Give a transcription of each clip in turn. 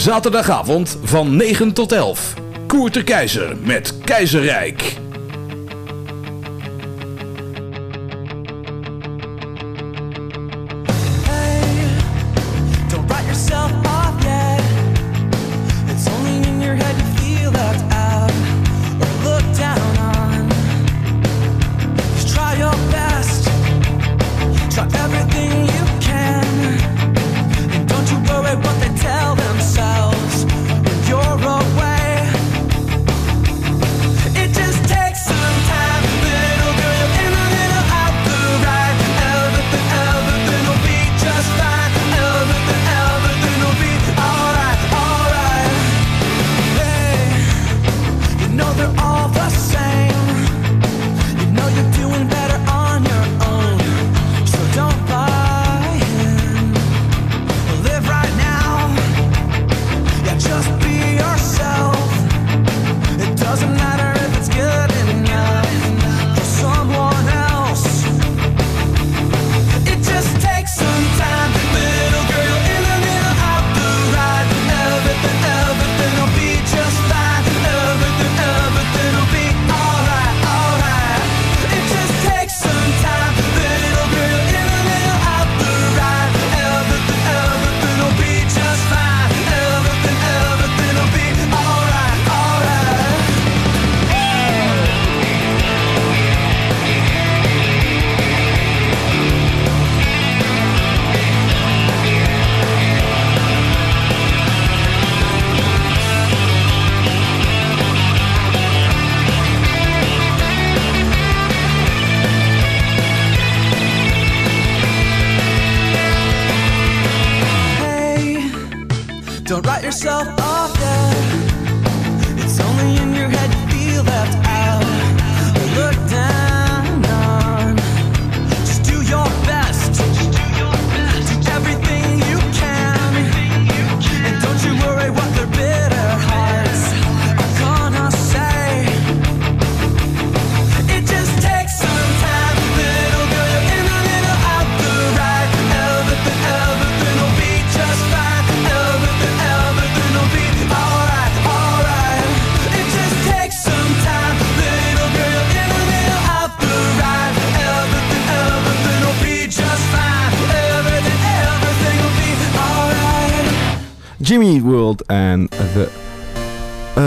Zaterdagavond van 9 tot 11. Koert de Keizer met Keizerrijk.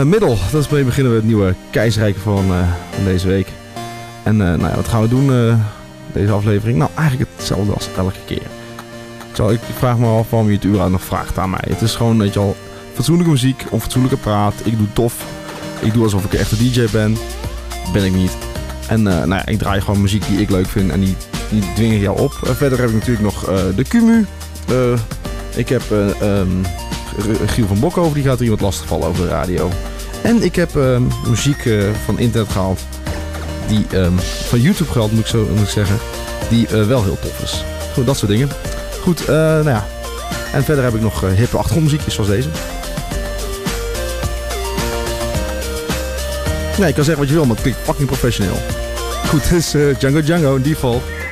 Middel. Dat is mee beginnen we het nieuwe keizerrijk van, uh, van deze week. En uh, nou ja, wat gaan we doen deze aflevering? Nou, eigenlijk hetzelfde als elke keer. Zo, ik vraag me af waarom je het überhaupt nog vraagt aan mij. Het is gewoon, weet je al, fatsoenlijke muziek, onfatsoenlijke praat. Ik doe tof. Ik doe alsof ik een DJ ben. Ben ik niet. En nou ja, ik draai gewoon muziek die ik leuk vind en die, die dwing ik jou op. verder heb ik natuurlijk nog de Cumu. ik heb um, Giel van Bokhoven, die gaat er iemand lastigvallen over de radio. En ik heb uh, muziek uh, van internet gehaald. Die um, van YouTube gehaald, moet ik zo moet zeggen. Die uh, wel heel tof is. Goed, dat soort dingen. Goed, nou ja. En verder heb ik nog hippe achtergrondmuziekjes zoals deze. Nee, ik kan zeggen wat je wil, maar het klinkt fucking professioneel. Goed, het is Django Django, default. to have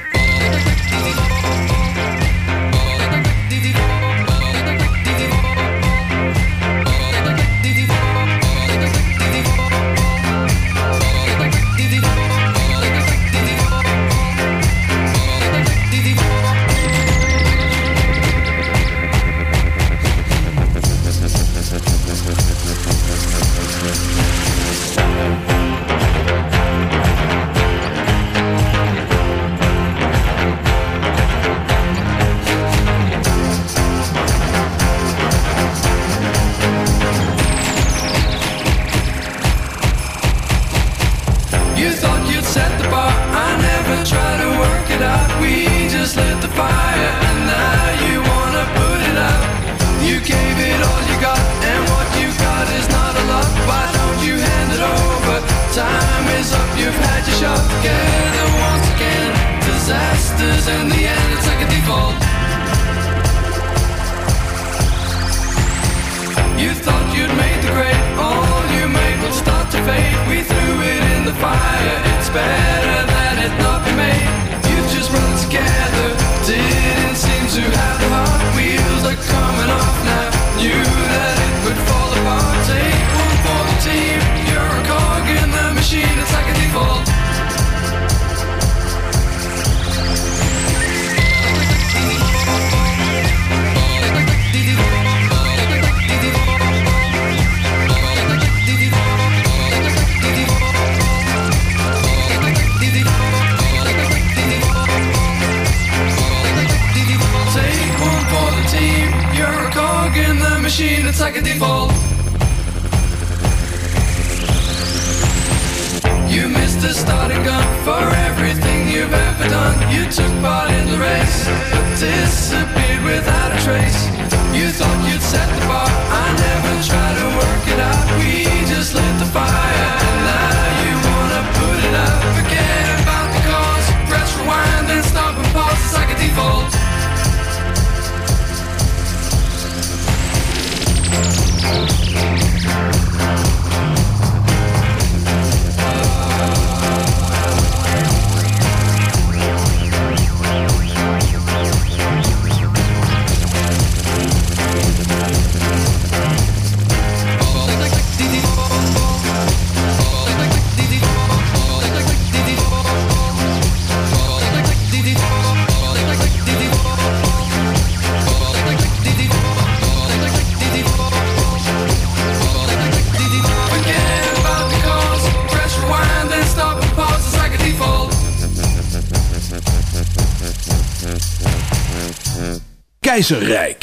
Keizerrijk.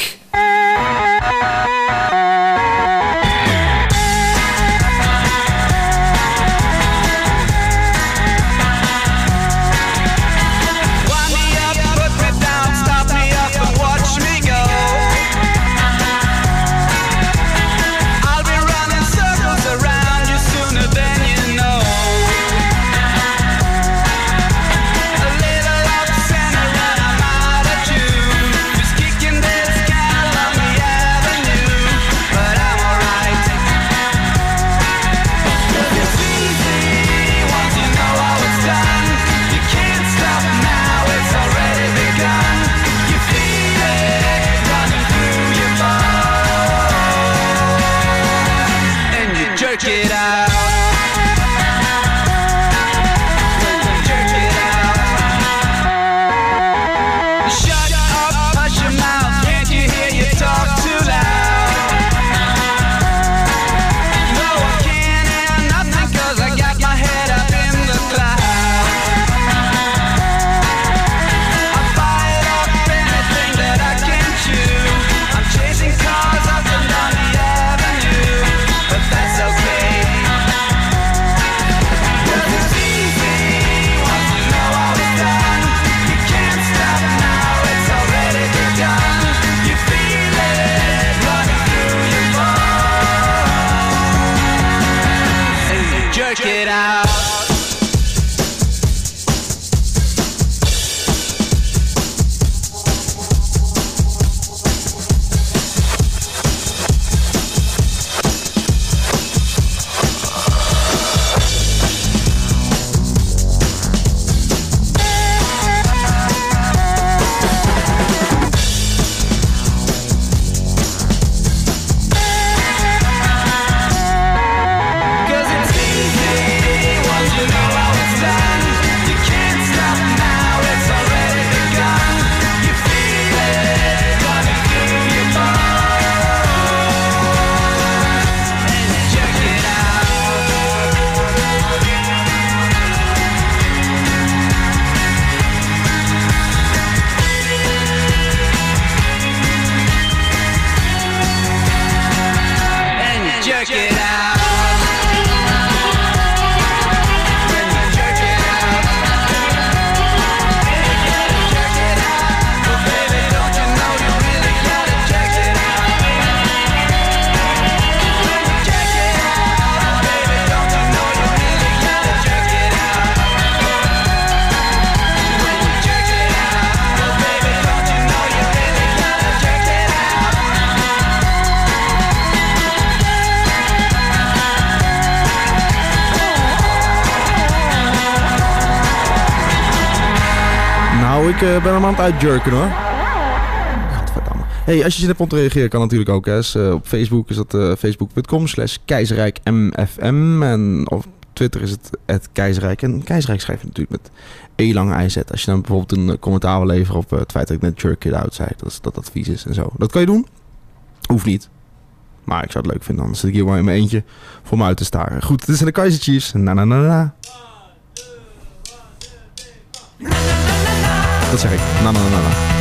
Ik uh, ben hem aan het uitjurken hoor. Hey, als je zin hebt om te reageren, kan natuurlijk ook. Hè. Uh, op Facebook is dat uh, facebook.com slash keizerrijkmfm. En op Twitter is het keizerrijk. En keizerrijk schrijf je natuurlijk met E lange IZ. Als je dan bijvoorbeeld een commentaar wil leveren op het feit dat ik net jerk it out zei. Dat dat advies is en zo. Dat kan je doen. Hoeft niet. Maar ik zou het leuk vinden. Dan zit ik hier maar in mijn eentje voor me uit te staren. Goed, dit zijn de Kaiser Chiefs. Na na na na. To czekaj, mama, mama.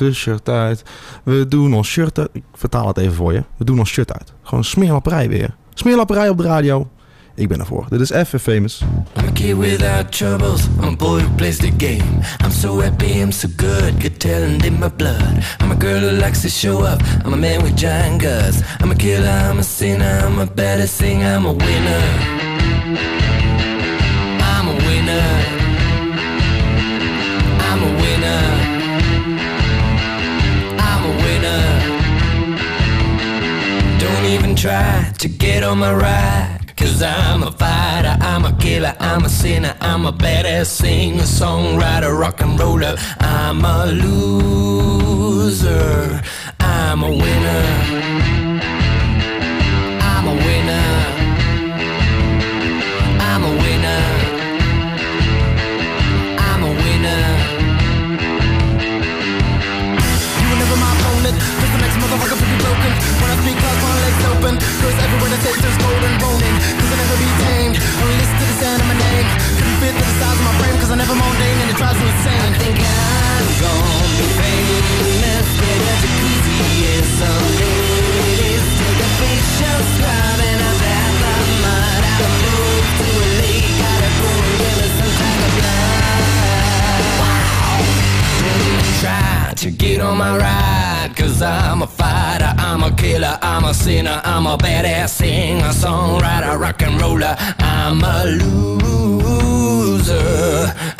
uit, we shirt uit. We doen ons shirt uit. Ik vertaal het even voor je. We doen ons shirt uit. Gewoon smeerlapperij weer. Smeerlapperij op de radio. Ik ben ervoor. Dit is even famous. I'm a kid without troubles. I'm a boy who plays the game. I'm so happy, I'm so good. Good talent in my blood. I'm a girl who likes to show up. I'm a man with giant guts. I'm a killer, I'm a sinner. I'm a better singer, I'm a winner. I'm a winner. try to get on my ride. Cause I'm a fighter, I'm a killer, I'm a sinner, I'm a badass singer, songwriter, rock and roller. I'm a loser, I'm a winner. Never mundane and it drives me insane. I think I'm gonna be famous. Get a jacuzzi and some ladies take a facial scrub and a bath of mud. I move to a lake, gotta cool and give it some type of blood. Wow. Try to get on my ride. Cause I'm a fighter, I'm a killer, I'm a sinner, I'm a badass singer, songwriter, rock and roller. I'm a loser,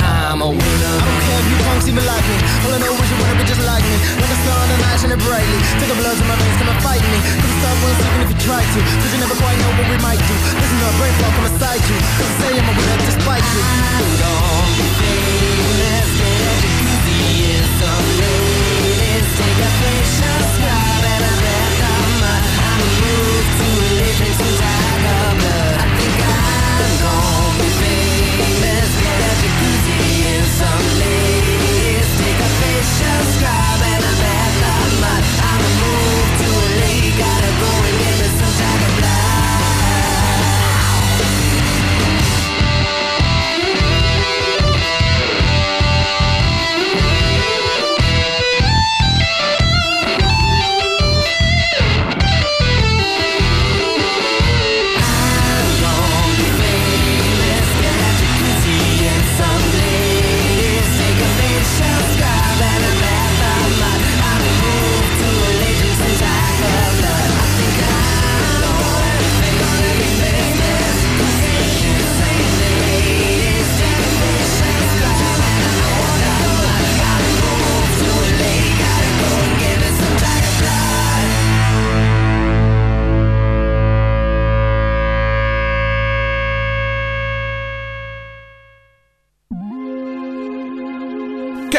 I'm a winner. I don't care if you punks even like me. All I know is you wanna be just like me. Like a star on the night shining brightly. Take the bloods in my veins, come and fight me. Cause the stars won't even if you try to. Cause you never quite know what we might do. Listen to a brain flow, come aside you. Cause say I'm a winner despite you. just grab.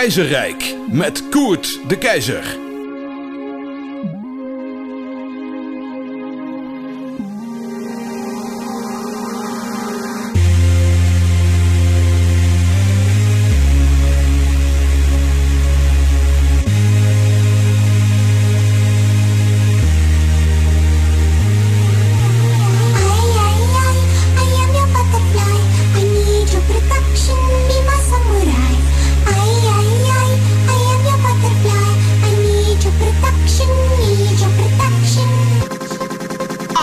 Keizerrijk met Koert de Keizer.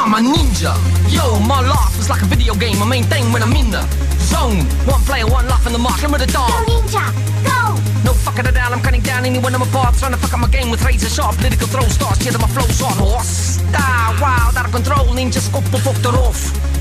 I'm a ninja. Yo, my life is like a video game. I maintain when I'm in the zone. One player, one life in the mark. Limit the Go dawn. ninja, go! No fucking it down. I'm cutting down anyone I'm apart. Trying to fuck up my game with razor sharp political throw stars. Cheer my flows on horse. Style, wild, out of control. Ninja skop op op de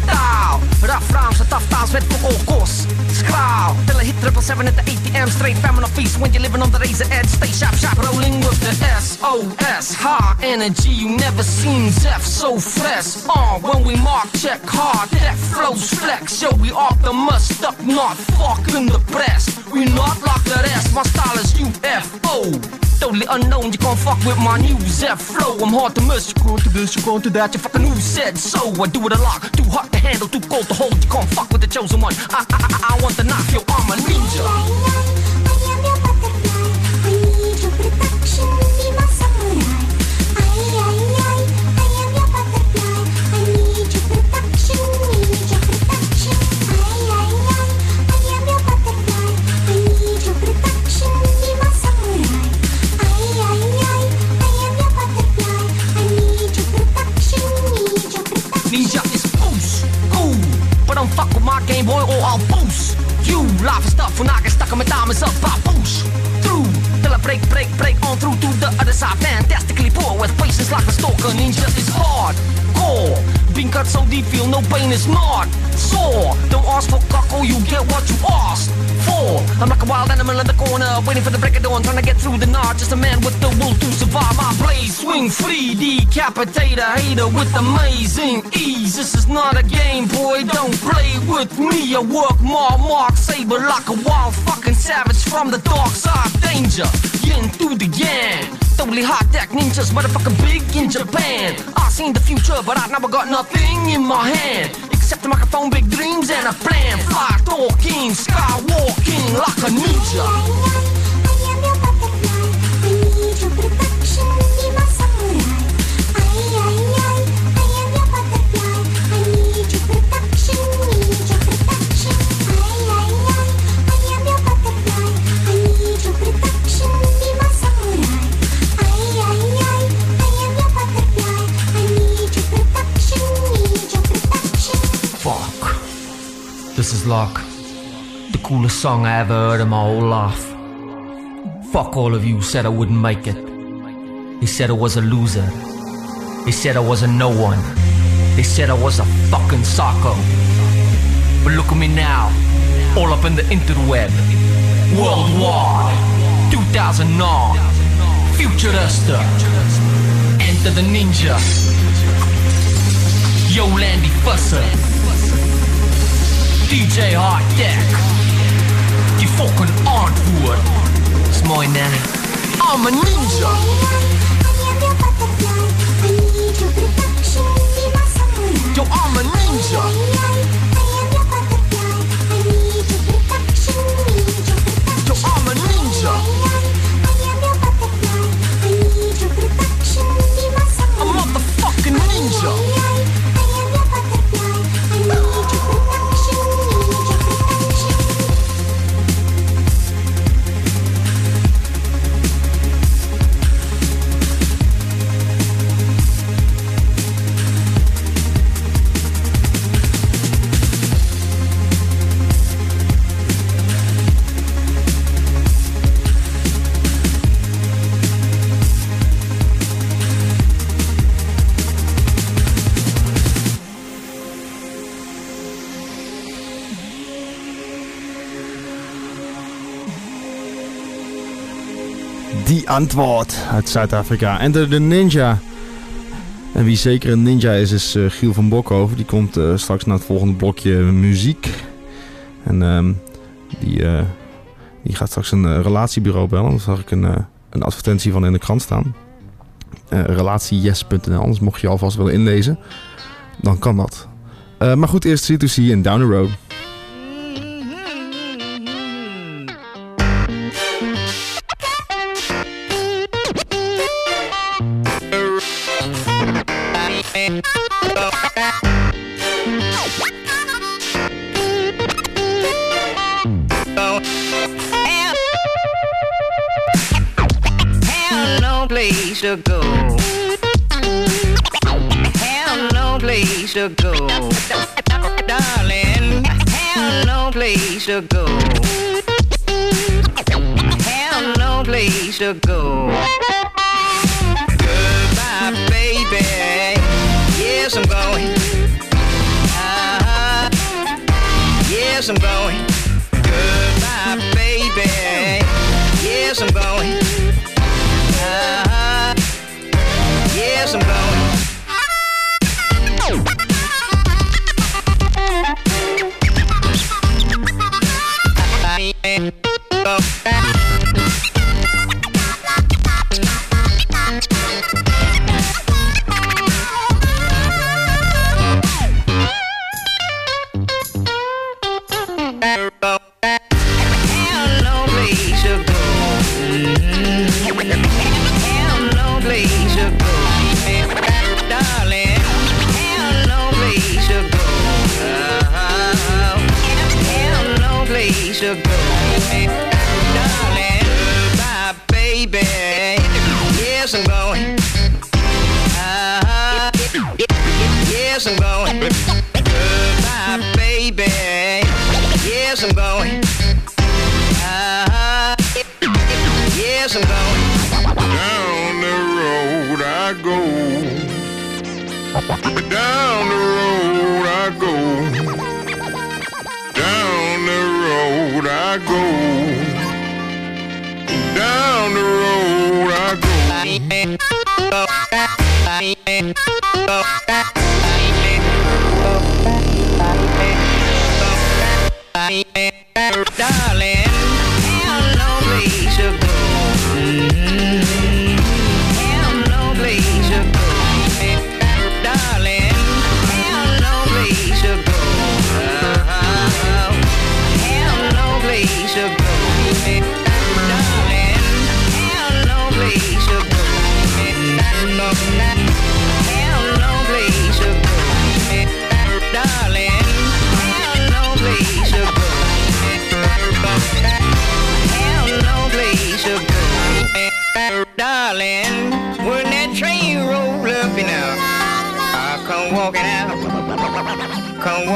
rof. Rough rounds, a tough times met voor all course. Skraal, till I hit triple seven at the ATM. Straight famine feast when you're living on the razor edge. Stay sharp, sharp, rolling with the SOS. High energy, you never seen Zeph so fresh. Uh, when we mark, check hard, that flows flex. Yo, we off the must up, not fucking the press. We not like the rest, my style is UFO. Totally unknown, you can't fuck with my new Zeph flow. I'm hard to miss, you can't do this, you can't do that. You fucking who said so? I do it a lot, too hot to handle, too cold to hold. You can't fuck with the chosen one. I, I, I, I want the knife, yo, I'm a ninja. Boy or I'll boost. You live stuff when I get stuck on my up. Through, till I break, break, break on through to the other side. Fantastically poor with patience like a stalker. Ninja is hard, core. Being cut so deep, feel no pain is not. Sore, don't ask for cockle, you get what you asked for. I'm like a wild animal in the corner, waiting for the break of dawn, trying to get through the night. Just a man with the will to survive. My blade swing free, decapitate a hater with amazing ease. This is not a game, boy, don't play with me. I work my mark, saber like a wild fucking savage from the dark side. Danger, yin through the yang. Totally hot deck ninjas, motherfucking big in Japan. I seen the future, but I never got nothing in my hand. Except a microphone, big dreams, and a plan. Fly talking, skywalking like a ninja. This is like the coolest song I ever heard in my whole life. Fuck all of you said I wouldn't make it. They said I was a loser. They said I was a no one. They said I was a fucking psycho. But look at me now, all up in the interweb. Worldwide, 2009, Futurista. Enter the ninja. Yo, Landy Fusser. DJ Hard Deck. Die fucking antwoord. Is mooi. I'm a ninja. Yo, I'm a ninja. Yo, I'm a ninja. Antwoord uit Zuid-Afrika. Enter the Ninja. En wie zeker een ninja is, is eh, Giel van Bokhoven. Die komt eh, straks naar het volgende blokje muziek. En ehm, die, eh, die gaat straks een relatiebureau bellen. Daar zag ik een, een advertentie van in de krant staan. Relatieyes.nl. Dus mocht je alvast willen inlezen, dan kan dat. Maar goed, eerst C2C en Down the Road.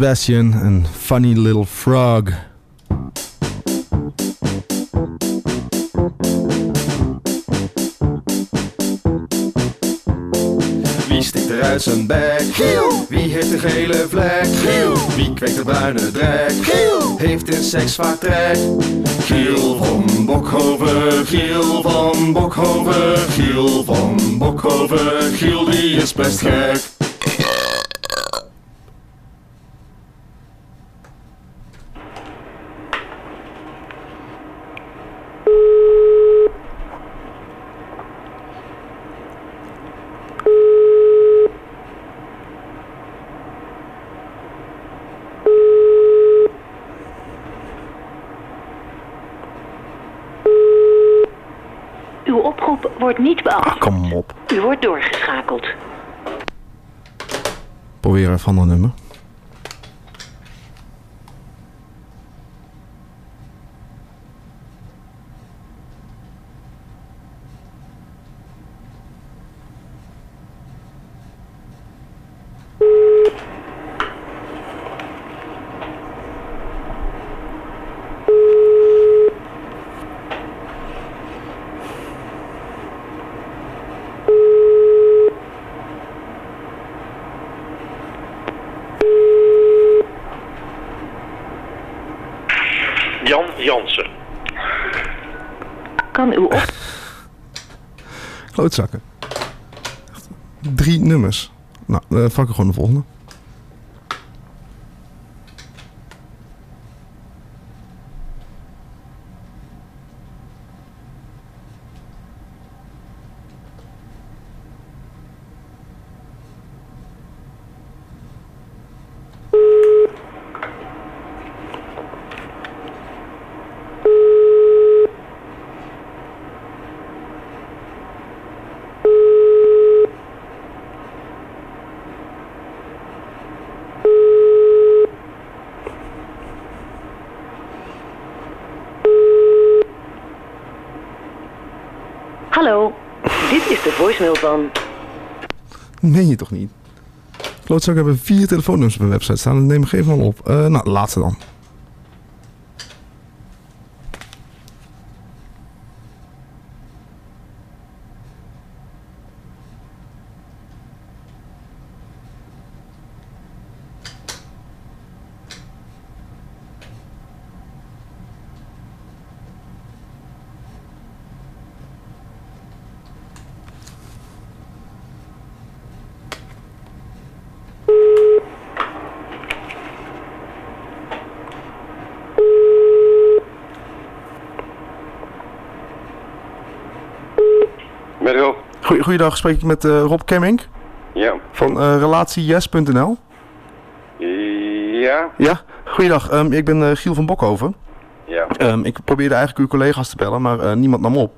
Sebastian en Funny Little Frog. Wie stikt eruit zijn bek? Giel. Wie heeft de gele vlek? Giel. Wie kweekt de bruine drek? Giel. Heeft een seks vaak trek? Giel van Bokhoven, Giel van Bokhoven, Giel van Bokhoven, Giel die is best gek. wordt niet beantwoord. Ah, kom op. U wordt doorgeschakeld. Probeer even een ander nummer. Drie nummers. Nou, dan pakken ik gewoon de volgende. Klootzak hebben vier telefoonnummers op hun website staan. Dat neem ik even wel op. Eh, nou, laatste dan. Goeiedag, spreek ik met eh, Rob Kemmink Ja. van eh relatieyes.nl. Ja. Ja, goeiedag. Ehm, ik ben eh, Giel van Bokhoven. Ja. Ehm, ik probeerde eigenlijk uw collega's te bellen, maar niemand nam op.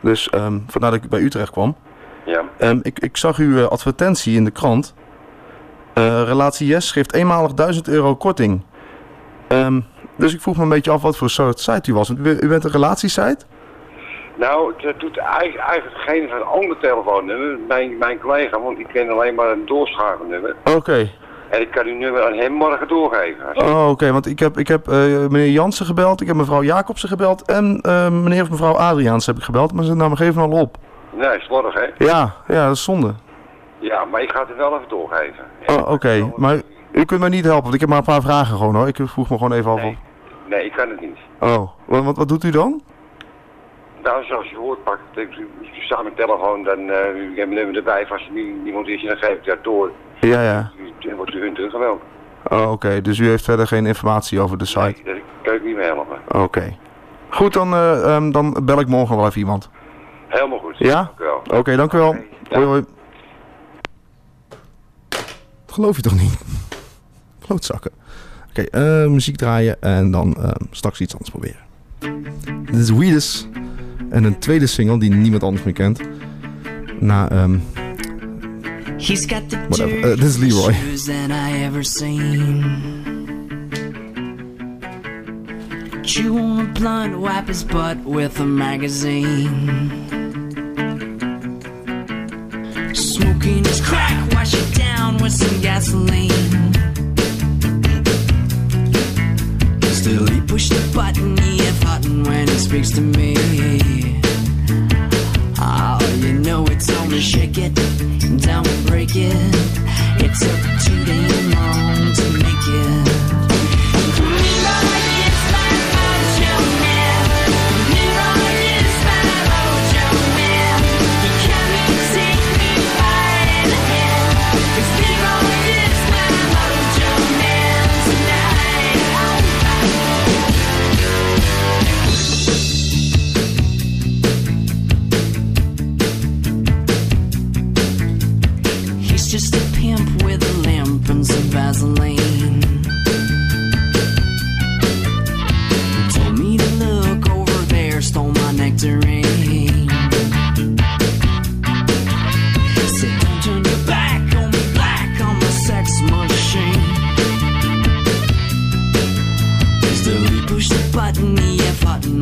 Dus ehm, vandaar dat ik bij Utrecht kwam. Ja. Ik, ik zag uw advertentie in de krant. Relatie Yes geeft eenmalig 1000 euro korting. Dus ik vroeg me een beetje af wat voor soort site u was. U, u bent een relatiesite? Nou, dat doet eigenlijk, geen van een ander telefoonnummer. Mijn, mijn collega, want ik ken alleen maar een doorschakelnummer. Oké. En ik kan uw nummer aan hem morgen doorgeven. Oh, oké. Want ik heb, ik heb eh, meneer Jansen gebeld, ik heb mevrouw Jacobsen gebeld en eh, meneer of mevrouw Adriaans heb ik gebeld. Maar ze namen geven al op. Nee, slordig hè? Ja, ja, dat is zonde. Ja, maar ik ga het wel even doorgeven. Oh, oké. Maar u kunt mij niet helpen, want ik heb maar een paar vragen gewoon hoor. Ik vroeg me gewoon even af. of- Nee, ik kan het niet. Oh, wat, wat, wat doet u dan? Nou, zoals je hoort, pak ik ik sta mijn telefoon, dan uh, ik nummer erbij. Als er nie- niemand is, dan geef ik dat door. Ja, ja. Dan wordt u hun teruggebeld. Oh, oké. Dus u heeft verder geen informatie over de site? Daar kan ik niet mee helpen. Oké. Goed, dan, eh, ehm, dan bel ik morgen wel even iemand. Helemaal goed. Ja? Oké, dank u wel. Hoi, hoi. Dat geloof je toch niet? Klootzakken. Oké, eh, muziek draaien en dan eh, straks iets anders proberen. Dit is Weedus. En een tweede single die niemand anders meer kent. Na, ehm He's got the whatever. Eh, dit is Leroy. that I ever seen. Chew on a blunt, wipe his butt with a magazine. Smoking his crack, wash it down with some gasoline. Still, he pushed the button, he F hutton when he speaks to me. Oh, you know it's only shake it, don't break it. It took too damn long to make it.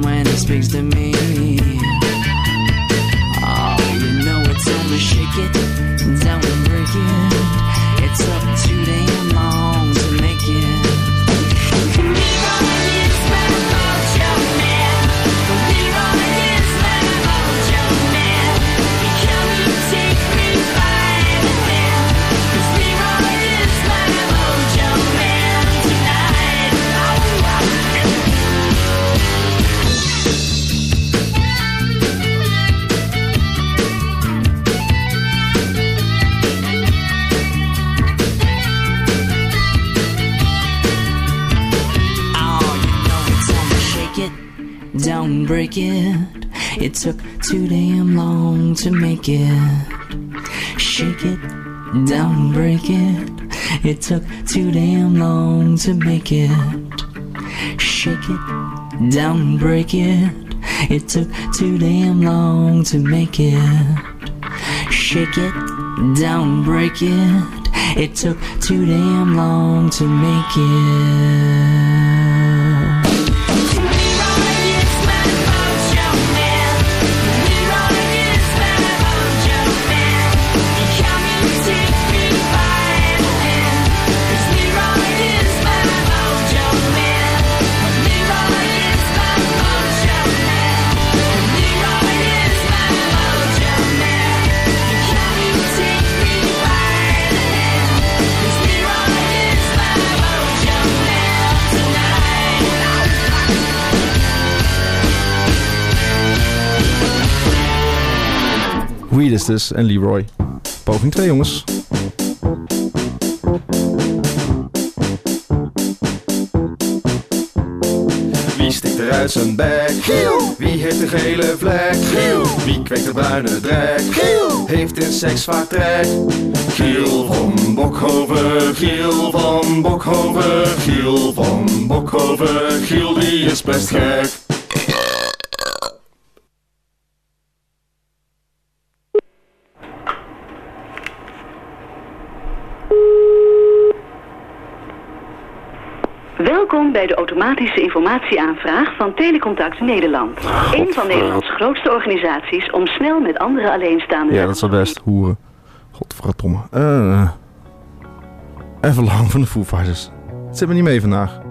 When it speaks to me. Oh, you know it's only shake it, don't break it. It break it. It took too damn long to make it. Shake it, don't break it. It took too damn long to make it. Shake it, don't break it. It took too damn long to make it. Shake it, don't break it. It took too damn long to make it. Reedus dus en Leroy. Poging 2 jongens. Wie stikt er uit zijn bek? Giel. Wie heeft een gele vlek? Giel. Wie kweekt de bruine drek? Giel. Heeft in seks vaak trek? Giel van Bokhoven, Giel van Bokhoven, Giel van Bokhoven, Giel die is best gek. Welkom bij de automatische informatieaanvraag van Telecontact Nederland. Een van Nederlands grootste organisaties om snel met andere alleenstaanden... Ja, dat is wel best. Hoeren. Godverdomme. Eh even lang van de Foo Fighters. Het zit me niet mee vandaag.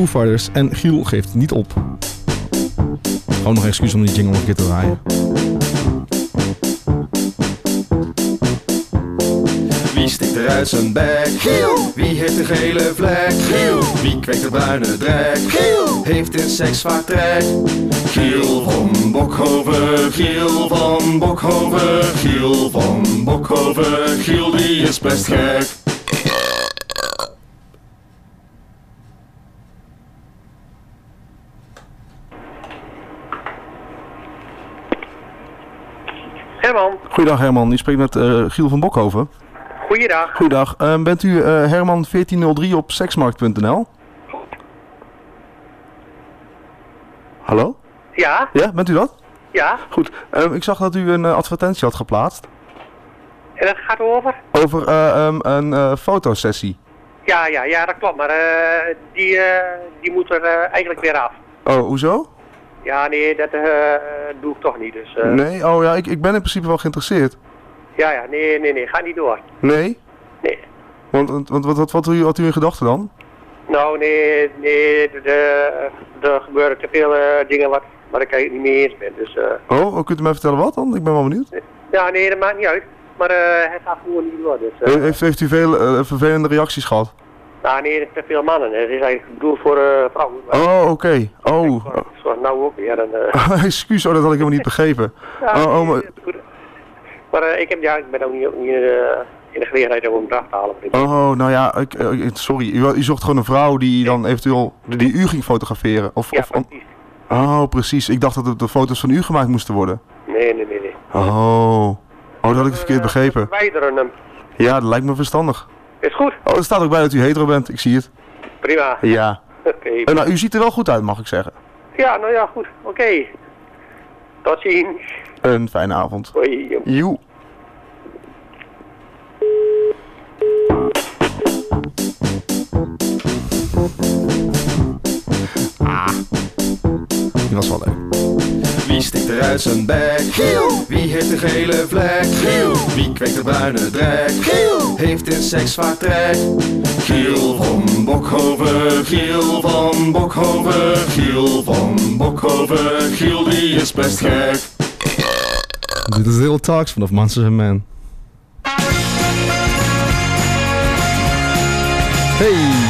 Foo Fighters en Giel geeft niet op. Gewoon nog excuus om die jingle nog een keer te draaien. stikt er uit zijn bek? Giel. Wie heeft een gele vlek? Giel. Wie kweekt de bruine drek? Giel. Heeft in seks vaak trek? Giel van Bokhoven, Giel van Bokhoven, Giel van Bokhoven, Giel die is best gek. Herman, Goeiedag Herman, u spreekt met eh, Giel van Bokhoven. goeiedag. Goeiedag, Eh, bent u eh, Herman 1403 op seksmarkt.nl? Hallo? Ja, Ja, bent u dat? ja. Goed, Ehm, ik zag dat u een eh, advertentie had geplaatst En dat gaat over? over eh, ehm, een fotosessie. Ja, ja, ja, dat klopt. Maar die, die moet er eigenlijk weer af. Oh, hoezo? Ja, nee, dat eh, doe ik toch niet. Dus, eh, Nee, oh ja, ik, ik ben in principe wel geïnteresseerd. Ja, ja, nee, nee, nee, ga niet door. Nee? Nee. Want, want wat, wat, wat, had u, in gedachten dan? Nou, nee, nee, de, de- er gebeuren te veel eh, dingen wat, waar ik eigenlijk niet mee eens ben. Dus, eh, Oh, kunt u mij vertellen wat dan? Ik ben wel benieuwd. ja, nee, dat maakt niet uit. Maar eh, het gaat gewoon niet door. Dus, Heeft, heeft u veel vervelende reacties gehad? Nou, nee, te veel mannen. Het is eigenlijk bedoeld voor eh, vrouwen. Oh, oké. Oh, zoals nou ook weer. Dan, eh, excuus, oh, dat had ik helemaal niet begrepen. Ja, Oh, oh, maar, Maar eh, ik, heb, ja, ik ben ook niet, niet in de gelegenheid om eraf te halen. oh, nou ja, ik, sorry. U, u zocht gewoon een vrouw die dan eventueel die u ging fotograferen? Of, of, Oh, precies. Ik dacht dat de, de foto's van u gemaakt moesten worden. Nee, nee, nee, nee. Oh. Oh, dat had ik verkeerd begrepen. Verwijderen hem. Ja, dat lijkt me verstandig. Is goed. Oh, er staat ook bij dat u hetero bent. Ik zie het. Prima. Ja. Oké. Eh, nou, u ziet er wel goed uit, mag ik zeggen. Ja, nou ja, goed. Oké. Tot ziens. Een fijne avond. Hoi. Joe. Ah. Die was wel leuk. Wie stikt er uit zijn bek? Giel. Wie heeft een gele vlek? Giel. Wie kweekt de bruine drek? Giel. Heeft in seks vaak trek? Giel van Bokhoven, Giel van Bokhoven, Giel van Bokhoven, Giel die is best gek. Dit is Little Talks vanaf Monsters and Men. Hey!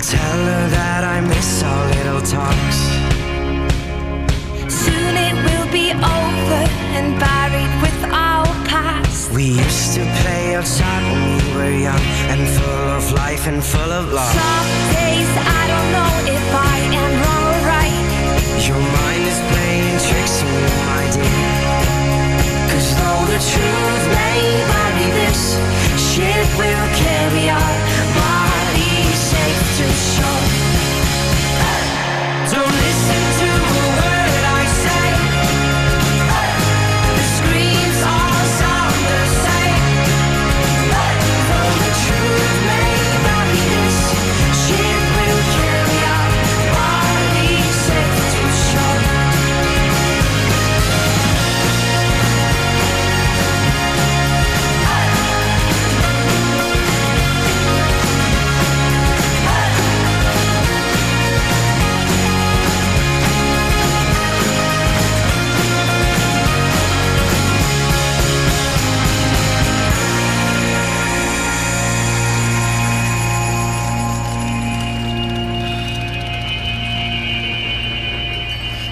Well, tell her that I miss our little talks. Soon it will be over and buried with our past. We used to play outside when we were young and full of life and full of love. Some days I don't know if I am wrong or right. Your mind is playing tricks on me, my dear. Cause though the truth may vary, this ship will carry our bodies too short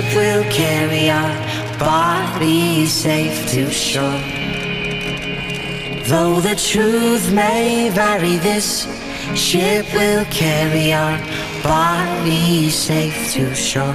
ship will carry our body safe to shore. Though the truth may vary, this ship will carry our body safe to shore.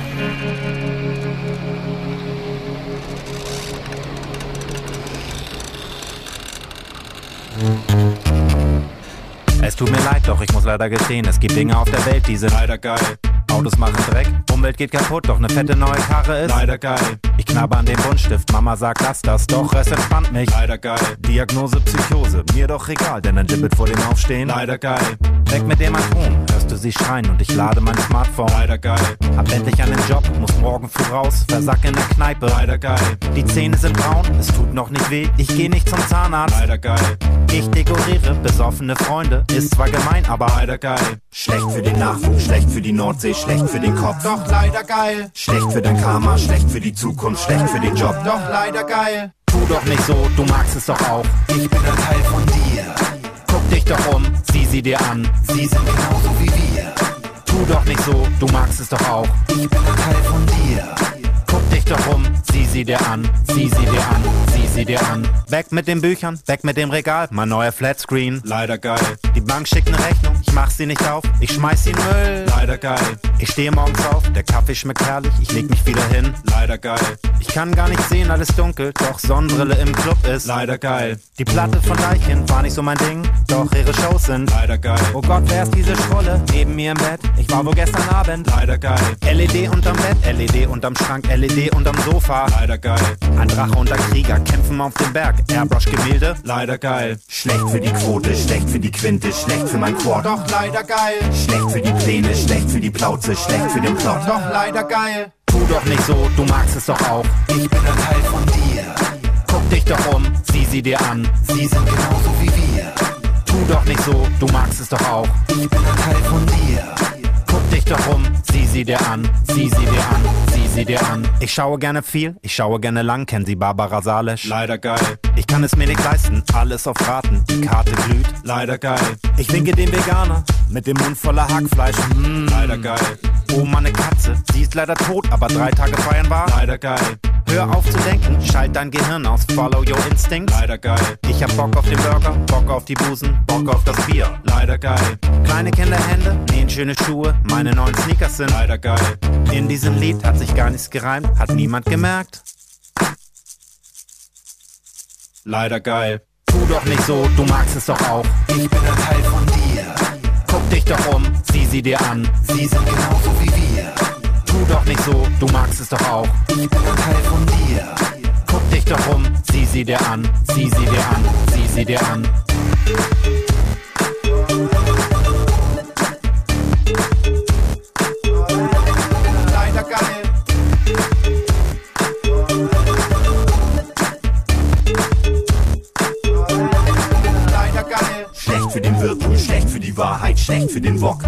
Es tut mir leid, doch ich muss leider gestehen, es gibt Dinge auf der Welt, die sind leider geil. Autos machen Dreck, Umwelt geht kaputt, doch ne fette neue Karre ist leider geil. Ich knabber an den Buntstift, Mama sagt lass das, doch es entspannt mich. Leider geil. Diagnose Psychose, mir doch egal, denn ein Gibbet vor dem Aufstehen. Leider geil. Weg mit dem Atom, hörst du sie schreien und ich lade mein Smartphone. Leider geil. Hab endlich einen Job, muss morgen früh raus, versack in der Kneipe. Leider geil. Die Zähne sind braun, es tut noch nicht weh, ich geh nicht zum Zahnarzt. Leider geil. Ich dekoriere besoffene Freunde, ist zwar gemein, aber leider geil. Schlecht für den Nachwuchs, schlecht für die Nordsee, schlecht für den Kopf, doch leider geil. Schlecht für dein Karma, schlecht für die Zukunft, schlecht für den Job, doch leider geil. Tu doch nicht so, du magst es doch auch. Ich bin ein Teil von dir. Guck dich doch um, sieh sie dir an. Sie sind genauso wie wir. Tu doch nicht so, du magst es doch auch. Ich bin ein Teil von dir. Guck dich doch um, sieh sie dir an, sieh sie dir an, sieh sie dir an. Weg mit den Büchern, weg mit dem Regal, mein neuer Flatscreen. Leider geil. Die Bank schickt ne Rechnung, ich mach sie nicht auf, ich schmeiß sie in Müll. Leider geil. Ich stehe morgens auf, der Kaffee schmeckt herrlich, ich leg mich wieder hin. Leider geil. Ich kann gar nicht sehen, alles dunkel, doch Sonnenbrille im Club ist. Leider geil. Die Platte von Deichen war nicht so mein Ding, doch ihre Shows sind. Leider geil. Oh Gott, wer ist diese Schrulle? Neben mir im Bett, ich war wo gestern Abend. Leider geil. LED unterm Bett, LED unterm Schrank, LED unterm Sofa. Leider geil. Ein Drache und ein Krieger kämpfen auf dem Berg. Airbrush-Gemälde. Leider geil. Schlecht für die Quote, schlecht für die Quinte, schlecht für mein Quad. Doch leider geil. Schlecht für die Pläne, schlecht für die Plauze, schlecht für den Plot. Doch leider geil. Tu doch nicht so, du magst es doch auch. Ich bin ein Teil von dir. Guck dich doch um, sieh sie dir an. Sie sind genauso wie wir. Tu doch nicht so, du magst es doch auch. Ich bin ein Teil von dir. Dich doch um, sieh sie dir an, sieh sie dir an, sieh sie dir an. Ich schaue gerne viel, ich schaue gerne lang, kennen Sie Barbara Salisch? Leider geil. Ich kann es mir nicht leisten, alles auf Raten, die Karte glüht. Leider geil. Ich winke dem Veganer mit dem Mund voller Hackfleisch. Mm, leider geil. Oh, meine Katze, sie ist leider tot, aber drei Tage feiern war. Leider geil. Hör auf zu denken, schalt dein Gehirn aus, follow your instinct. Leider geil. Ich hab Bock auf den Burger, Bock auf die Busen, Bock auf das Bier. Leider geil. Kleine Kinderhände nähen schöne Schuhe, meine neuen Sneakers sind leider geil. In diesem Lied hat sich gar nichts gereimt, hat niemand gemerkt. Leider geil. Tu doch nicht so, du magst es doch auch. Ich bin ein Teil von dir. Guck dich doch um, sieh sie dir an. Sie sind genauso wie wir. Tu doch nicht so, du magst es doch auch. Teil von dir. Guck dich doch um, sieh sie dir an. Sieh sie dir an, sieh sie dir an. Schlecht für den Whirlpool, schlecht für die Wahrheit, schlecht für den Wok.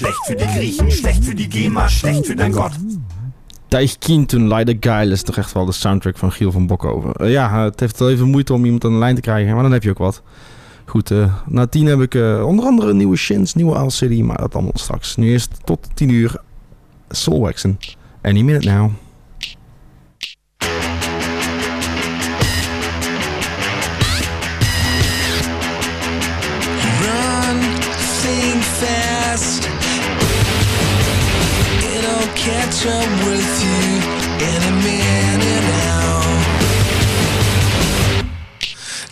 Schlecht für die Griechen, schlecht voor die GEMA, schlecht voor dein Gott. Deichkind toen Leider Geil is toch echt wel de soundtrack van Giel van Bokhoven. Eh, ja, het heeft wel even moeite om iemand aan de lijn te krijgen, maar dan heb je ook wat. Goed, eh, na tien heb ik eh, onder andere nieuwe Shins, nieuwe City, maar dat allemaal straks. Nu eerst tot tien uur Soulwaxen. Any minute now. Up with you any minute now.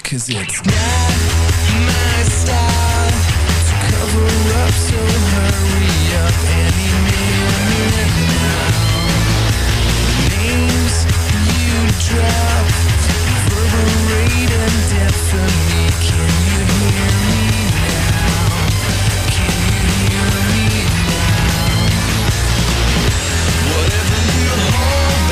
Cause it's not my style to cover up, so hurry up any minute now. Names you drop reverberate and deafen me. Can you hear me Whatever you hold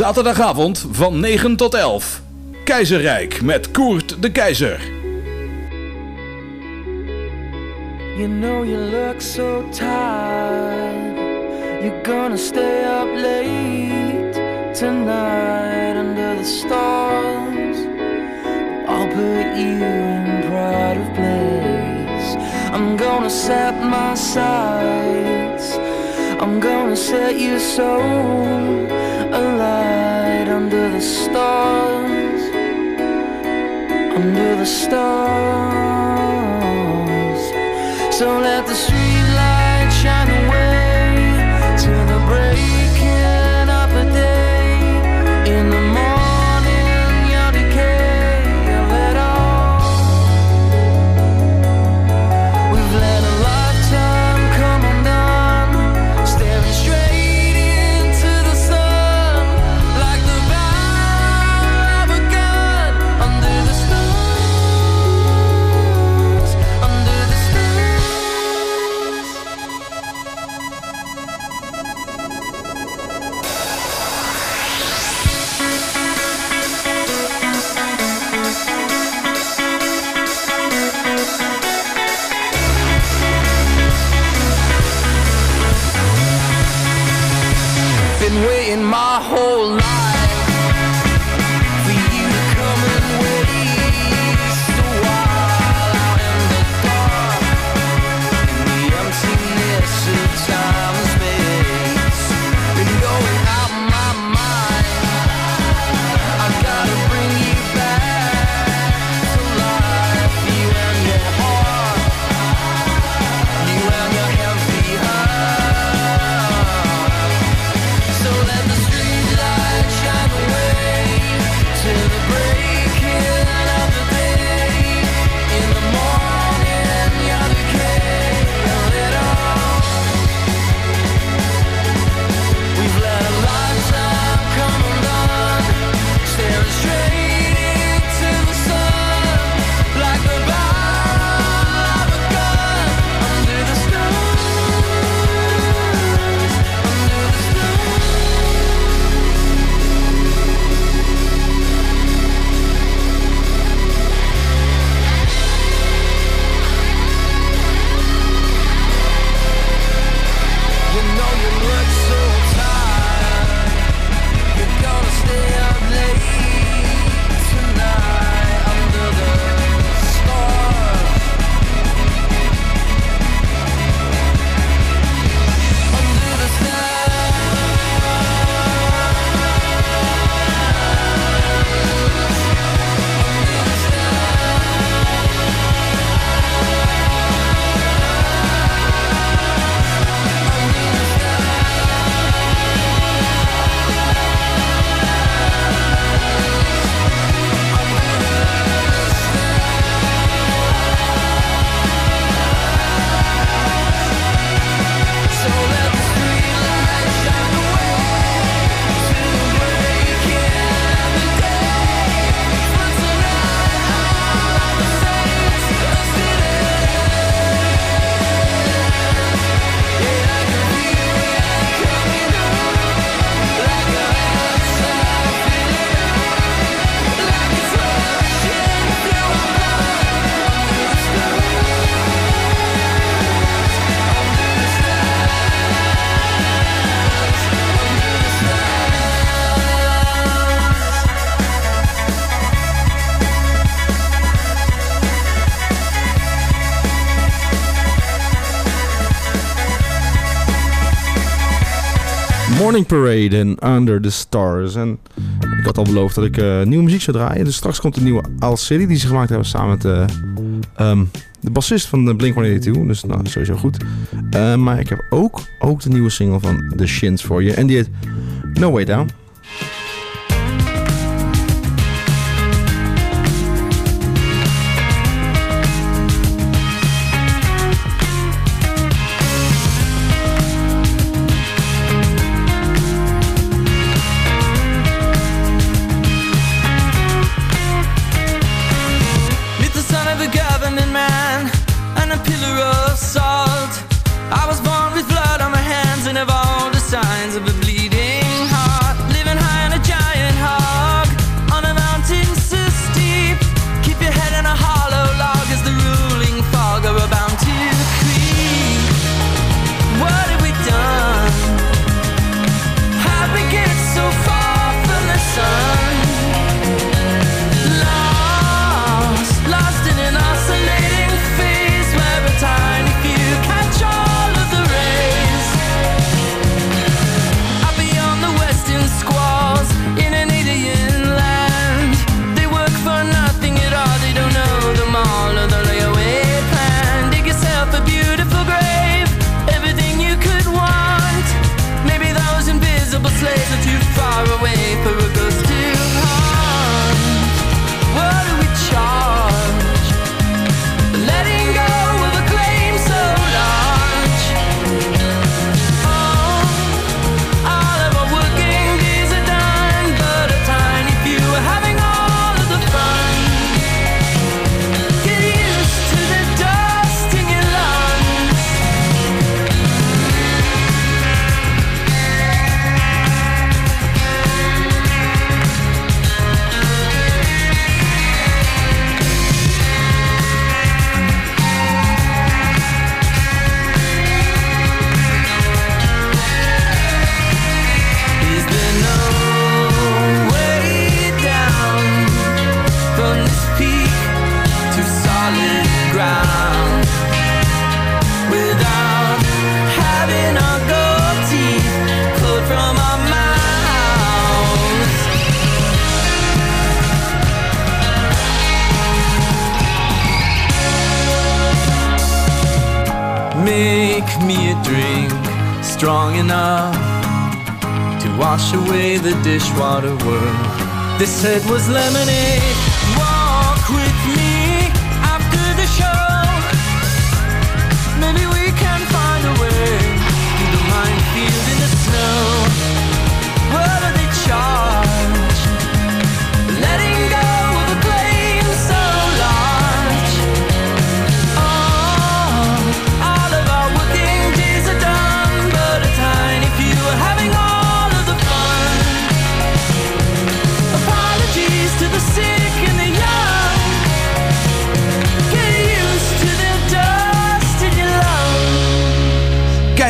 Zaterdagavond van 9 tot 11. Keizerrijk met Koert de Keizer. You know you look so tired. You're gonna stay up late tonight under the stars. I'll put you in pride of place. I'm gonna set my sights. I'm gonna set soul alight under the stars. Under the stars. So let the street Morning Parade en Under the Stars. En ik had al beloofd dat ik eh, nieuwe muziek zou draaien. Dus straks komt de nieuwe Al City die ze gemaakt hebben samen met eh, ehm, de bassist van eh, de Blink-182. Dus nou, sowieso goed. Maar ik heb ook, ook de nieuwe single van The Shins voor je. En die heet No Way Down.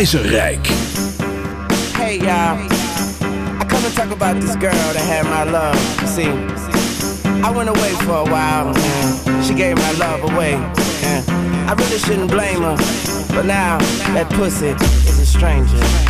Keizerrijk. Hey y'all, I come and talk about this girl that had my love. See, I went away for a while. She gave my love away. I really shouldn't blame her, but now that pussy is a stranger.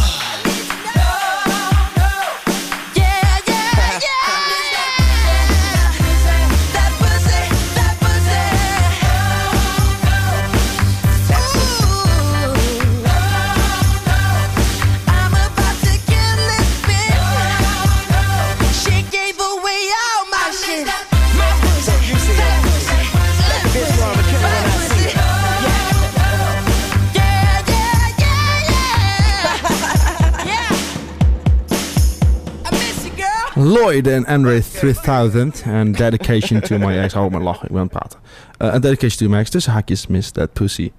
Lloyd en Andre 3000. En dedication to my ex. Hou me lachen, ik ben aan het praten. Eh, En dedication to my ex. Tussen haakjes Miss That Pussy.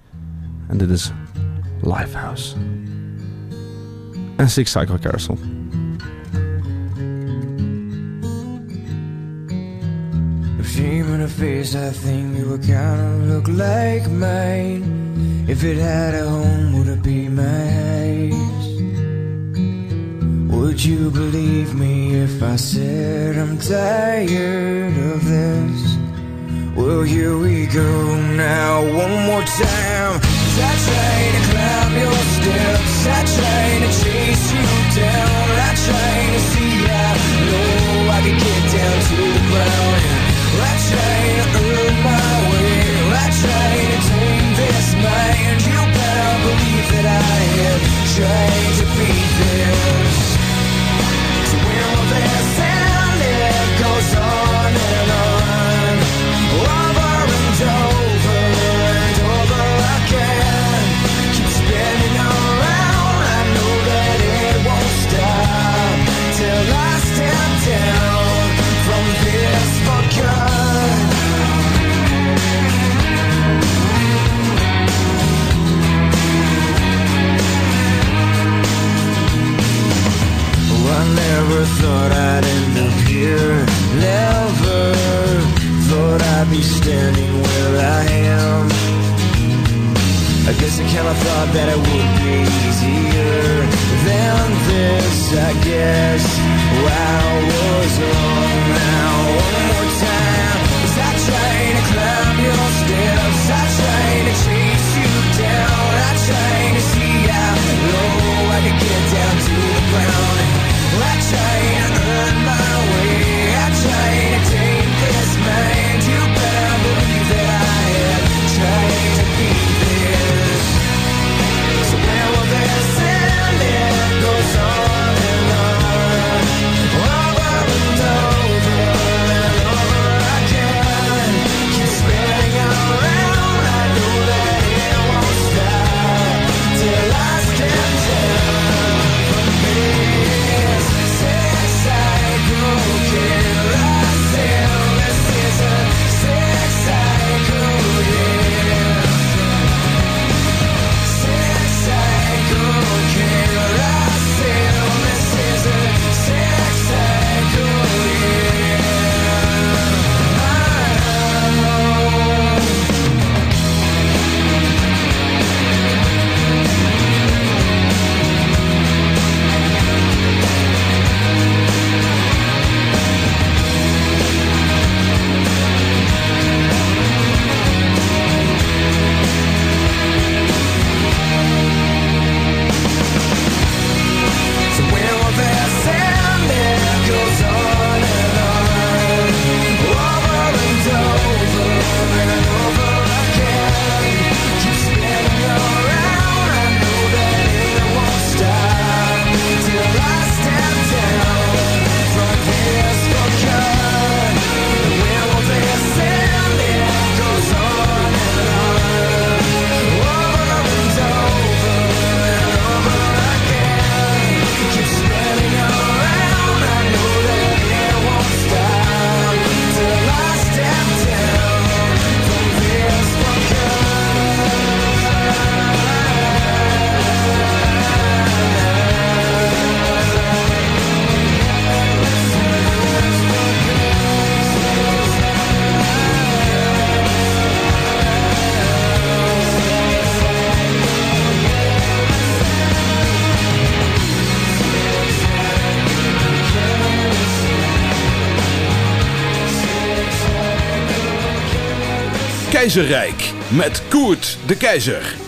En dit is Lifehouse. En Six Cycle Carousel. If shame in her face, I think it would kinda look like mine. If it had a home, would it be nice? Would you believe me if I said I'm tired of this? Well, here we go now, one more time. 'Cause I try to climb your steps, I try to chase you down, I try to see how low I can get down to the ground. I try to earn my way, I try to tame this mind. You better believe that I have tried never thought I'd end up here. Never thought I'd be standing where I am. I guess I kinda thought that it would be easier than this. I guess I was wrong now. One more time, as I try to climb your steps, I try to chase you down. I try to see how low I can get down to the ground. I try to earn my way. I try to take this mind. Keizerrijk met Koert de Keizer.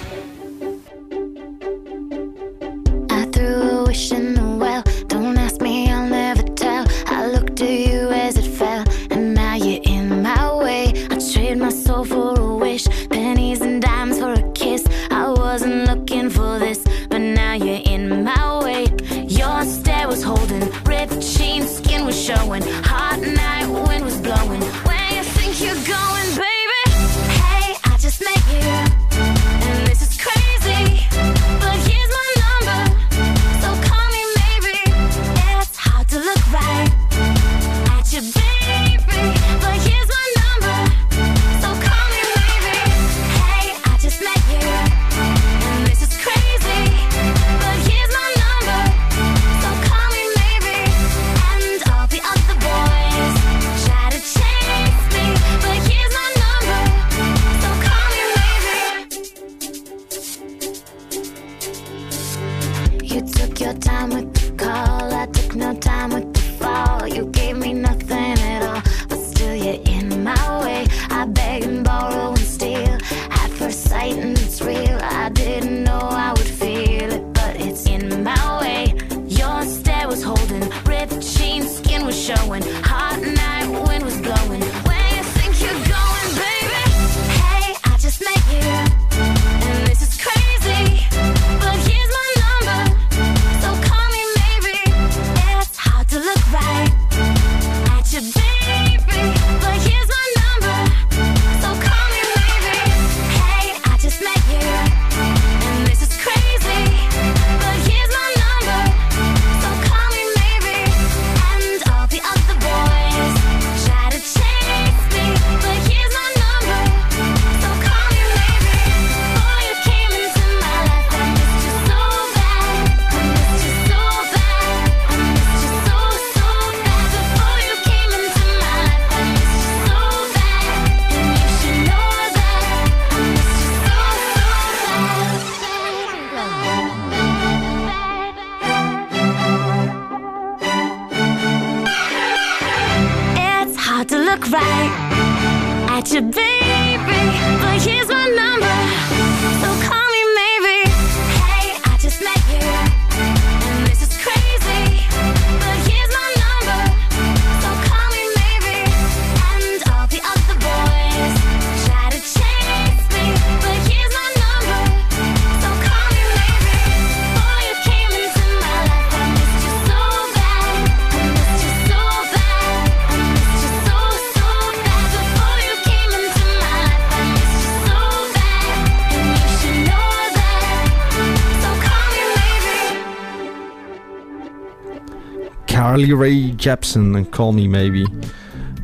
Carly Rae Jepsen en Call Me Maybe.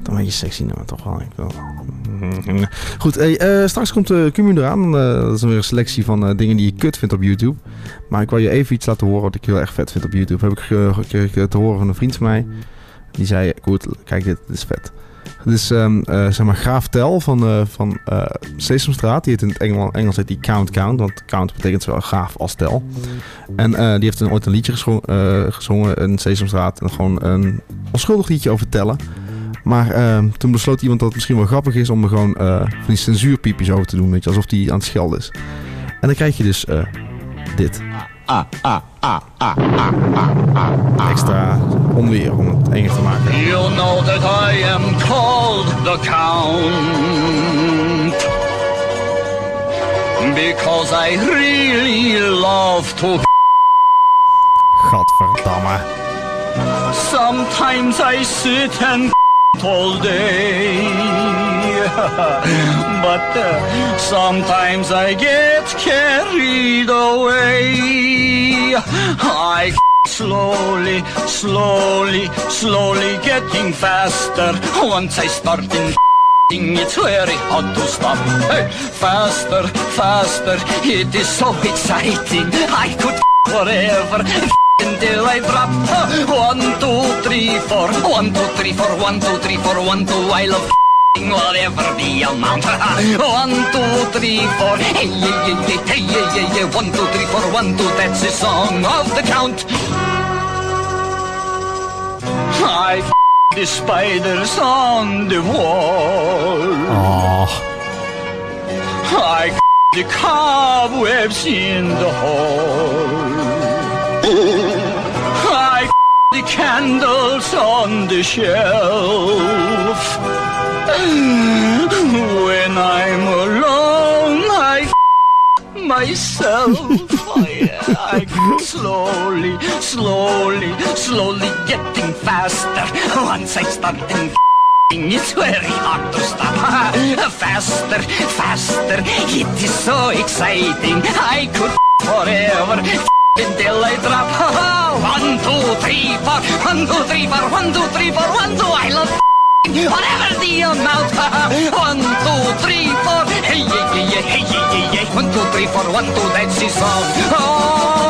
Dan een beetje sexy nummer toch wel. Wel. Goed, eh, straks komt de Cumu eraan. Eh, dat is weer een selectie van eh, dingen die je kut vindt op YouTube. Maar ik wil je even iets laten horen wat ik heel erg vet vind op YouTube. Heb ik te horen van een vriend van mij. Die zei, goed, kijk dit, dit is vet. Het is ehm, eh, zeg maar Graaf Tel van, eh, van eh, Sesamstraat. Die heet in het Engel- Engels heet die Count Count. Want Count betekent zowel graaf als tel. En die heeft een, ooit een liedje gezongen, in Sesamstraat. En gewoon een onschuldig liedje over tellen. Maar ehm, toen besloot iemand dat het misschien wel grappig is om er gewoon van die censuurpiepjes over te doen. Weet je, alsof die aan het schelden is. En dan krijg je dus dit. Ah, ah, ah, ah, ah, ah, ah. Extra onweer om het enger te maken. You know that I am called the Count because I really love to. Gadverdamme. Sometimes I sit and all day, but uh, sometimes I get carried away. I slowly, slowly, slowly getting faster. Once I start in it's very hard to stop. Hey, faster, faster, it is so exciting. I could forever until I drop. One, two, three, four. One, two, three, four. One, two, three, four. One, two. I love whatever the amount. One, two, three, four. Hey, yeah, yeah, yeah, hey, yeah, yeah, yeah. One, two, three, four. One, two. That's the song of the count. I f- the spiders on the wall. Oh. the cobwebs in the hall. The candles on the shelf. When I'm alone, I myself. Oh, I, I slowly, slowly, slowly getting faster. Once I start thinking. It's very hard to stop. faster, faster. It is so exciting. I could forever until I drop. one, two, three, four. One, two, three, four. One, two, three, four. One, two. I love whatever the amount. one, two, three, four. Hey, yeah, yeah, yeah, hey, yeah, yeah, yeah. One, two, three, four. One, two. That's the song. Oh,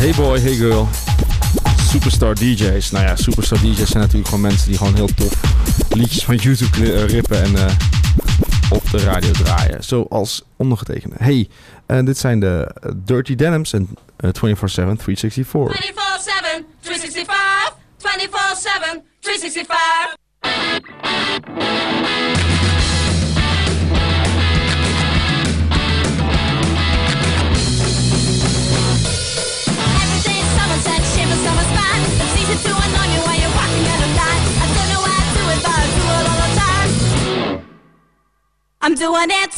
Hey boy, hey girl. Superstar DJ's. Nou ja, superstar DJ's zijn natuurlijk gewoon mensen die gewoon heel tof liedjes van YouTube eh, rippen en eh, op de radio draaien. Zoals ondergetekende. Hey, uh, dit zijn de Dirty Denims en 24-7 364. doing it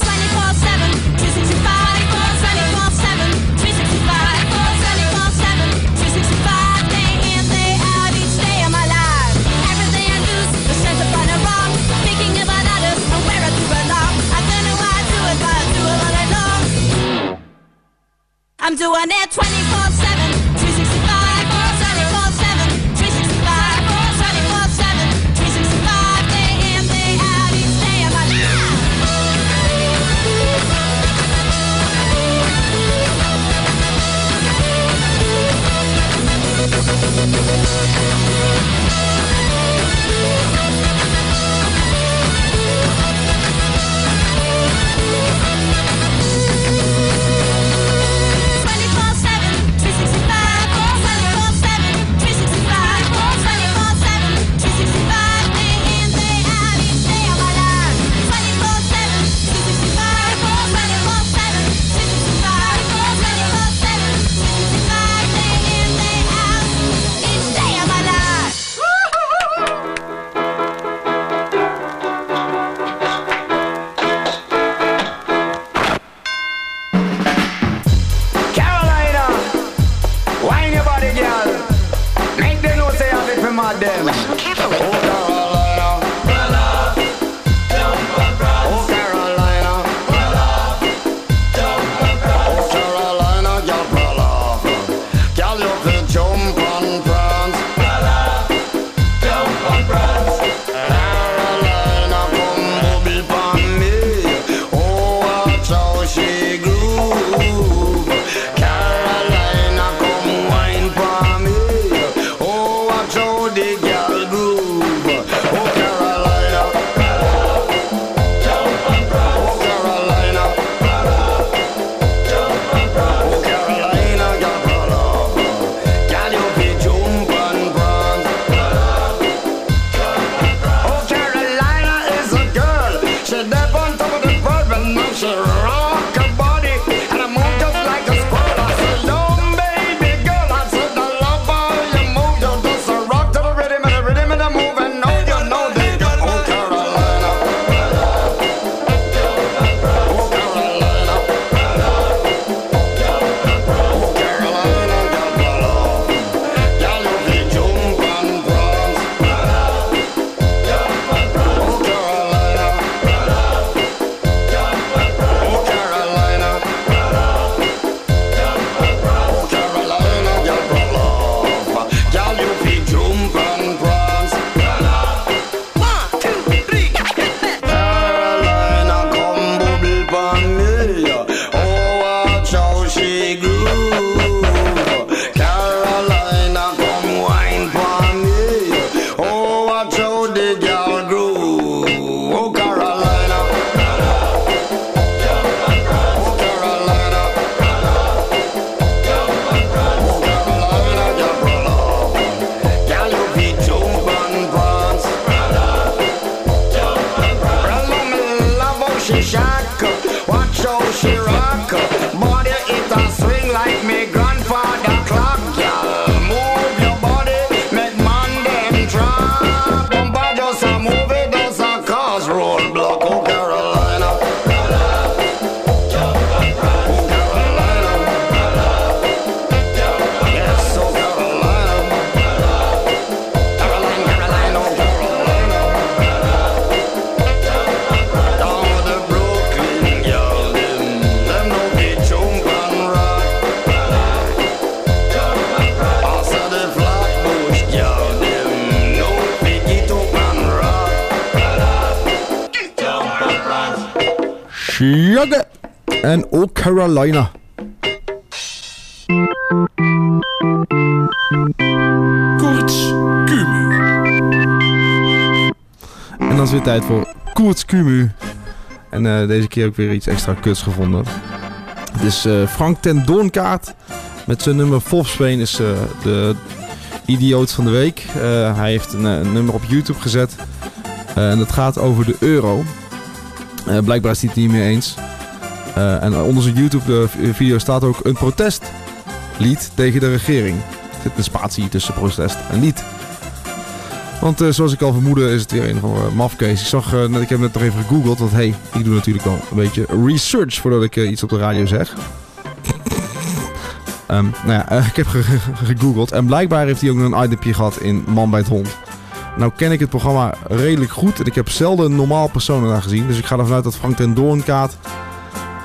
Koorts Kumu. En dan is weer tijd voor Koorts Kumu. En eh, deze keer ook weer iets extra kuts gevonden. Het is eh, Frank ten Doornkaart. Met zijn nummer Volpsveen is eh, de idioot van de week. hij heeft een, een, nummer op YouTube gezet. en dat gaat over de euro. blijkbaar is hij het niet meer eens. Eh, en onder zijn YouTube eh, staat ook een protestlied tegen de regering. Er zit een spatie tussen protest en lied. Want eh, zoals ik al vermoedde is het weer een van uh, mafkees. Ik zag, ik heb net nog even gegoogeld. Want hey, ik doe natuurlijk wel een beetje research voordat ik iets op de radio zeg. Ehm, nou ja, ik heb ge- ge- gegoogeld. En blijkbaar heeft hij ook nog een itempje gehad in Man bij het Hond. Nou ken ik het programma redelijk goed. En ik heb zelden een normaal persoon daar gezien. Dus ik ga ervan uit dat Frank ten Doornkaat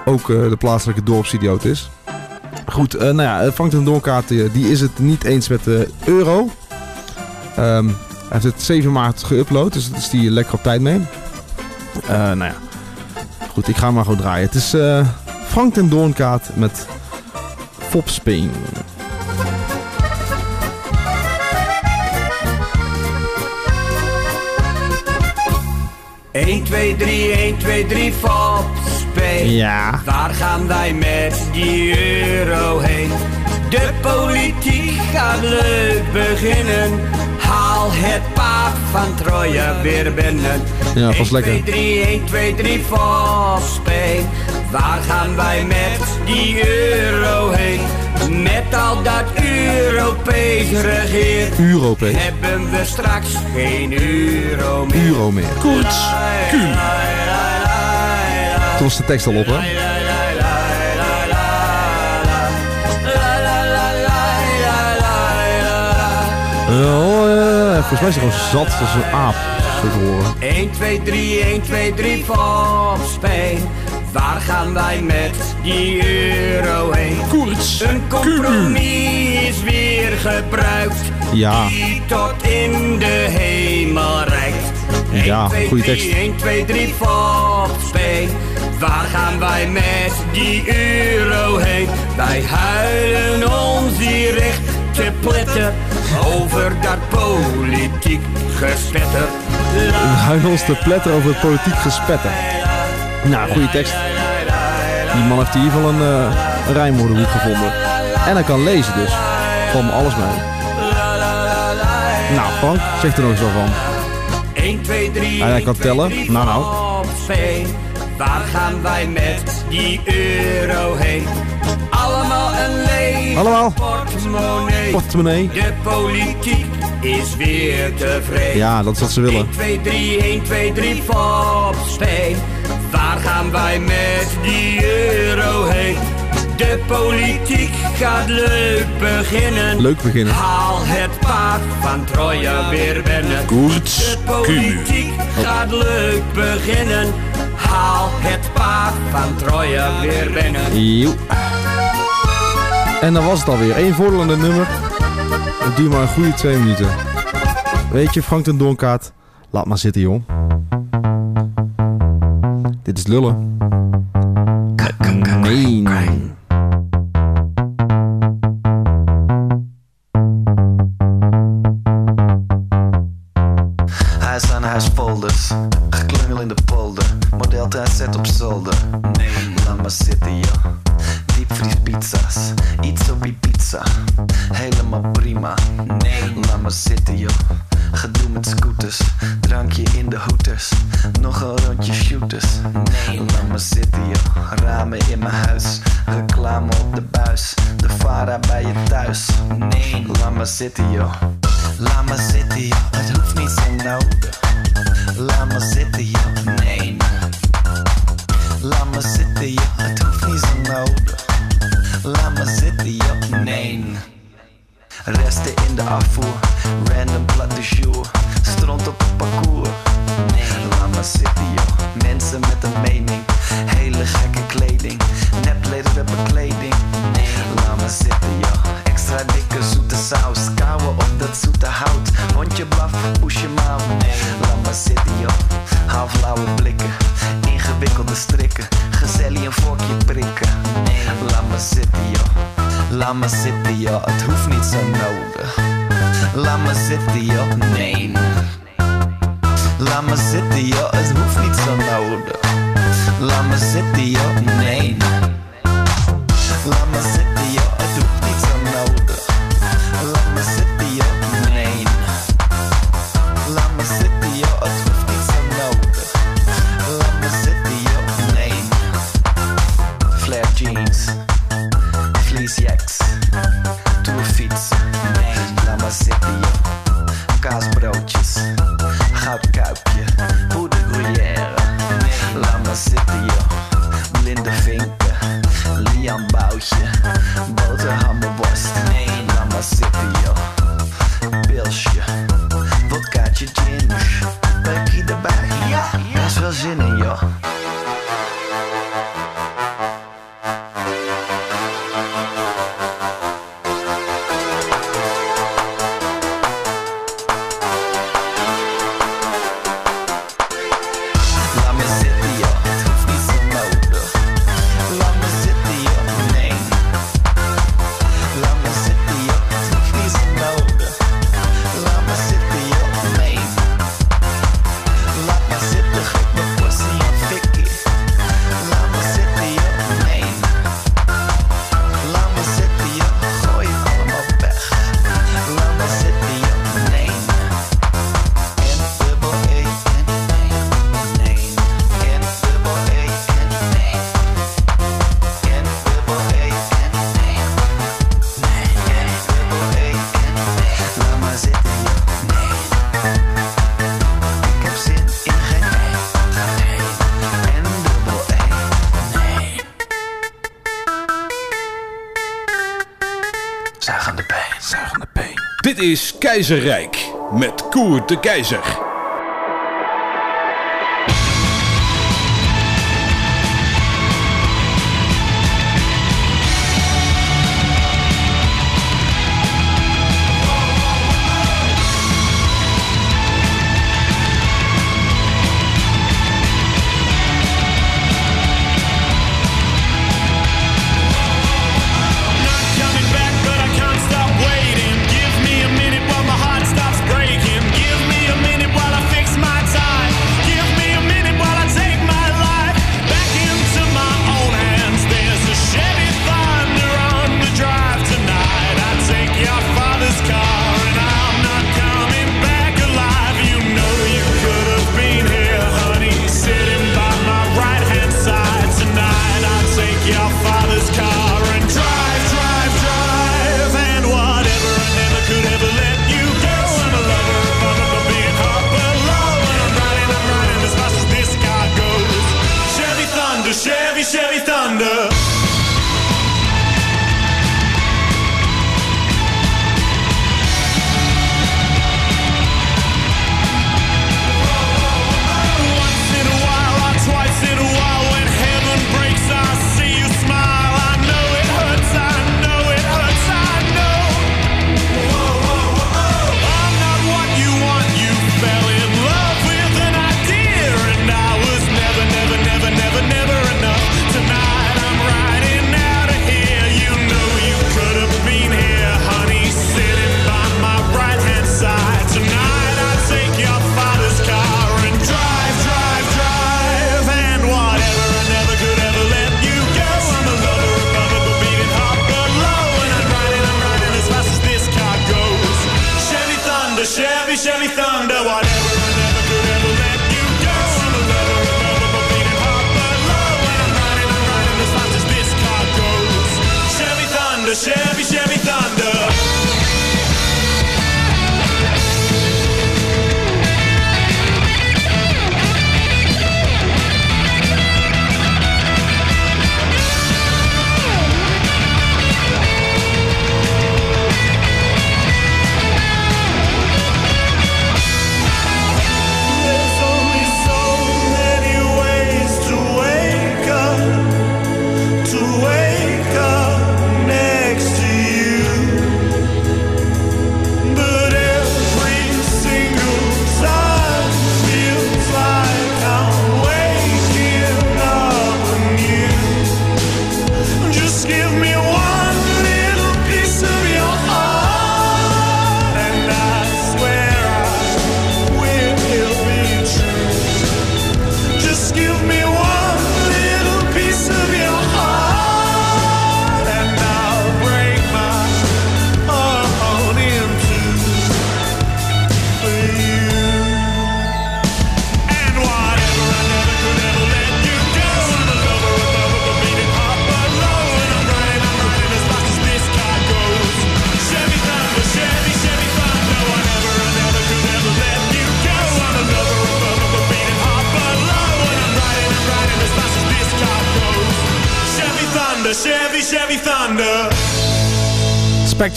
ook eh, de plaatselijke dorpsidioot is. Goed, eh, nou ja, eh, Frank ten Doornkaat eh, die is het niet eens met de euro. Ehm, hij heeft het 7 maart geüpload, dus daar is hij lekker op tijd mee. Eh, nou ja, goed, ik ga hem maar gewoon draaien. Het is eh, Frank ten Doornkaat met Fopspeen. 1, 2, 3, 1, 2, 3, Fopspeen. Ja. Waar gaan wij met die euro heen? De politiek gaat leuk beginnen. Haal het paard van Troje weer binnen. Ja, vast lekker. 1, 2, 3, 1, 2, 3, Fopspeen. Waar gaan wij met die euro heen? Met al dat Europees regeert. Europees. Hebben we straks geen euro meer. Euro meer. Koorts Kumu. Toen was de tekst al op, hè? Oh, ja, volgens mij is hij gewoon zat als een aap. Zo te horen. 1, 2, 3, 1, 2, 3, Fopspeen. Waar gaan wij met die euro heen? Koorts Een compromis is weer gebruikt. Ja. Die tot in de hemel reikt. Ja, 1, 2, goede 3, tekst. 1, 2, 3, Fopspeen. Waar gaan wij met die euro heen? Wij huilen ons hier recht te pletten over dat politiek gespetter. We huilen ons te pletten over het politiek gespetter. Nou, goede tekst. Die man heeft in ieder geval een, uh, rijmwoordenboek gevonden. En hij kan lezen dus. Van me alles mee. Nou, Frank, zeg er nog eens wat van. 1, 2, 3, En hij kan tellen. Nou, nou. Waar gaan wij met die euro heen? Allemaal een leeg Allemaal. portemonnee. Portemonnee. De politiek is weer tevreden. Ja, dat is wat ze willen. 1, 2, 3, 1, 2, 3, Fopspeen. Waar gaan wij met die euro heen? De politiek gaat leuk beginnen. Leuk beginnen. Haal het paard van Troje weer binnen. Koorts De politiek gaat leuk beginnen. Haal het paard van Troje weer binnen. Joe. En dan was het alweer. Eén voordeel aan het nummer. Het duurt maar een goede twee minuten. Weet je, Frank ten Doornkaat, laat maar zitten, joh. Dit is lullen. Nee. Nee. Resten in de afvoer, random plat de jour. Stront op het parcours. Nee, laat maar zitten joh. Mensen met een mening, hele gekke kleding. Neplederen bekleding. Nee, laat maar zitten joh. Extra dikke zoete saus, kouwen op dat zoete hout. Hondje blaf, push je mouw. Nee, laat maar zitten joh. Half flauwe blikken, ingewikkelde strikken. Gezellig een vorkje prikken. Nee, laat maar zitten joh. Lama sitter jag att hufnitsen når Lama sitter jag, nej Lama sitter jag att hufnitsen når Lama sitter jag, nej Lama sitter jag att Keizerrijk met koer de Keizer.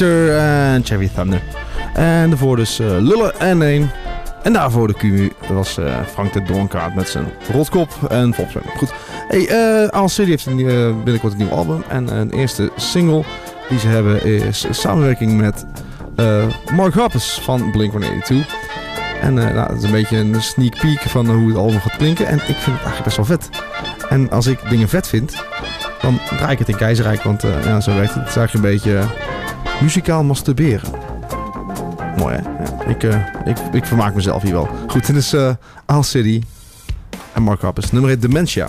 En Cherry Thunder. En daarvoor dus eh, Lullen en 1. En daarvoor de QU was eh, Frank de Doornkaart met zijn rotkop en volkswagen Goed. Hey, eh, Al City heeft een, binnenkort een nieuw album. En een eerste single die ze hebben is samenwerking met Mark Rappers van Blink-182. En uh, en dat is een beetje een sneak peek van hoe het allemaal gaat klinken. En ik vind het eigenlijk best wel vet. En als ik dingen vet vind, dan draai ik het in keizerrijk. Want ja, zo werkt het. Het is eigenlijk een beetje Muzikaal masturberen. Mooi hè? Ik, eh, ik, ik vermaak mezelf hier wel. Goed, dit is uh, Al City en Mark Harpers. Nummer 1 Dementia.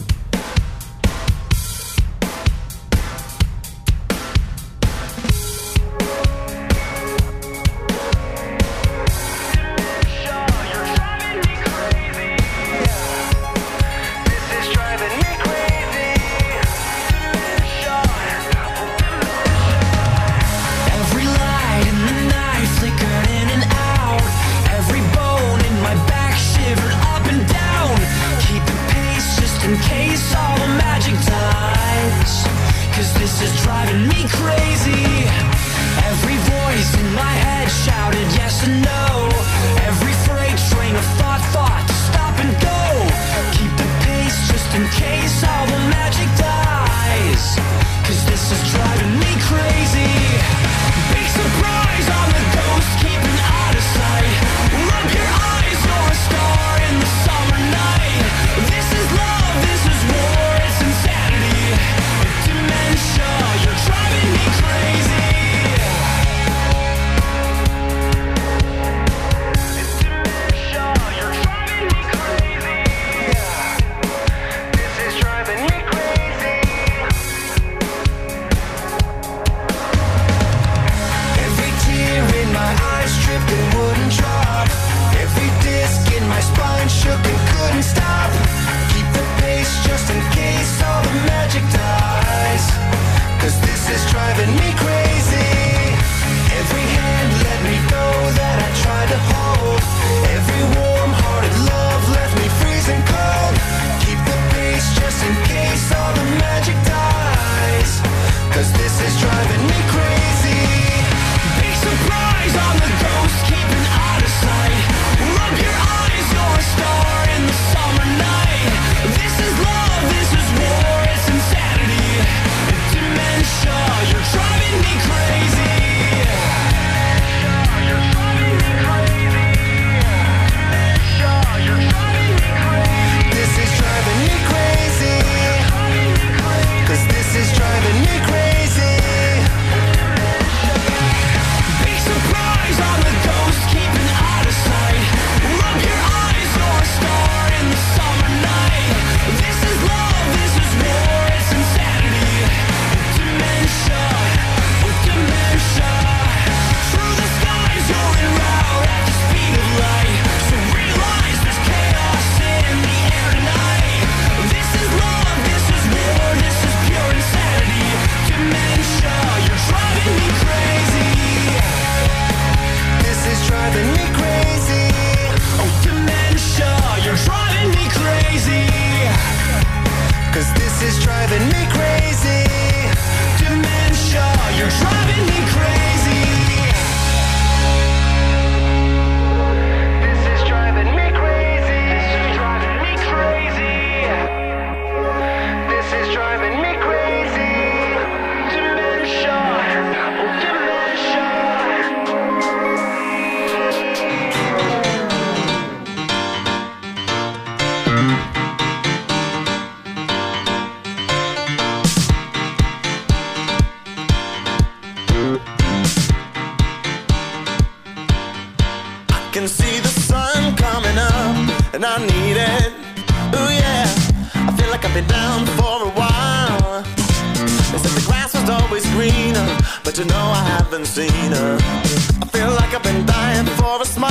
like I've been dying for a smile.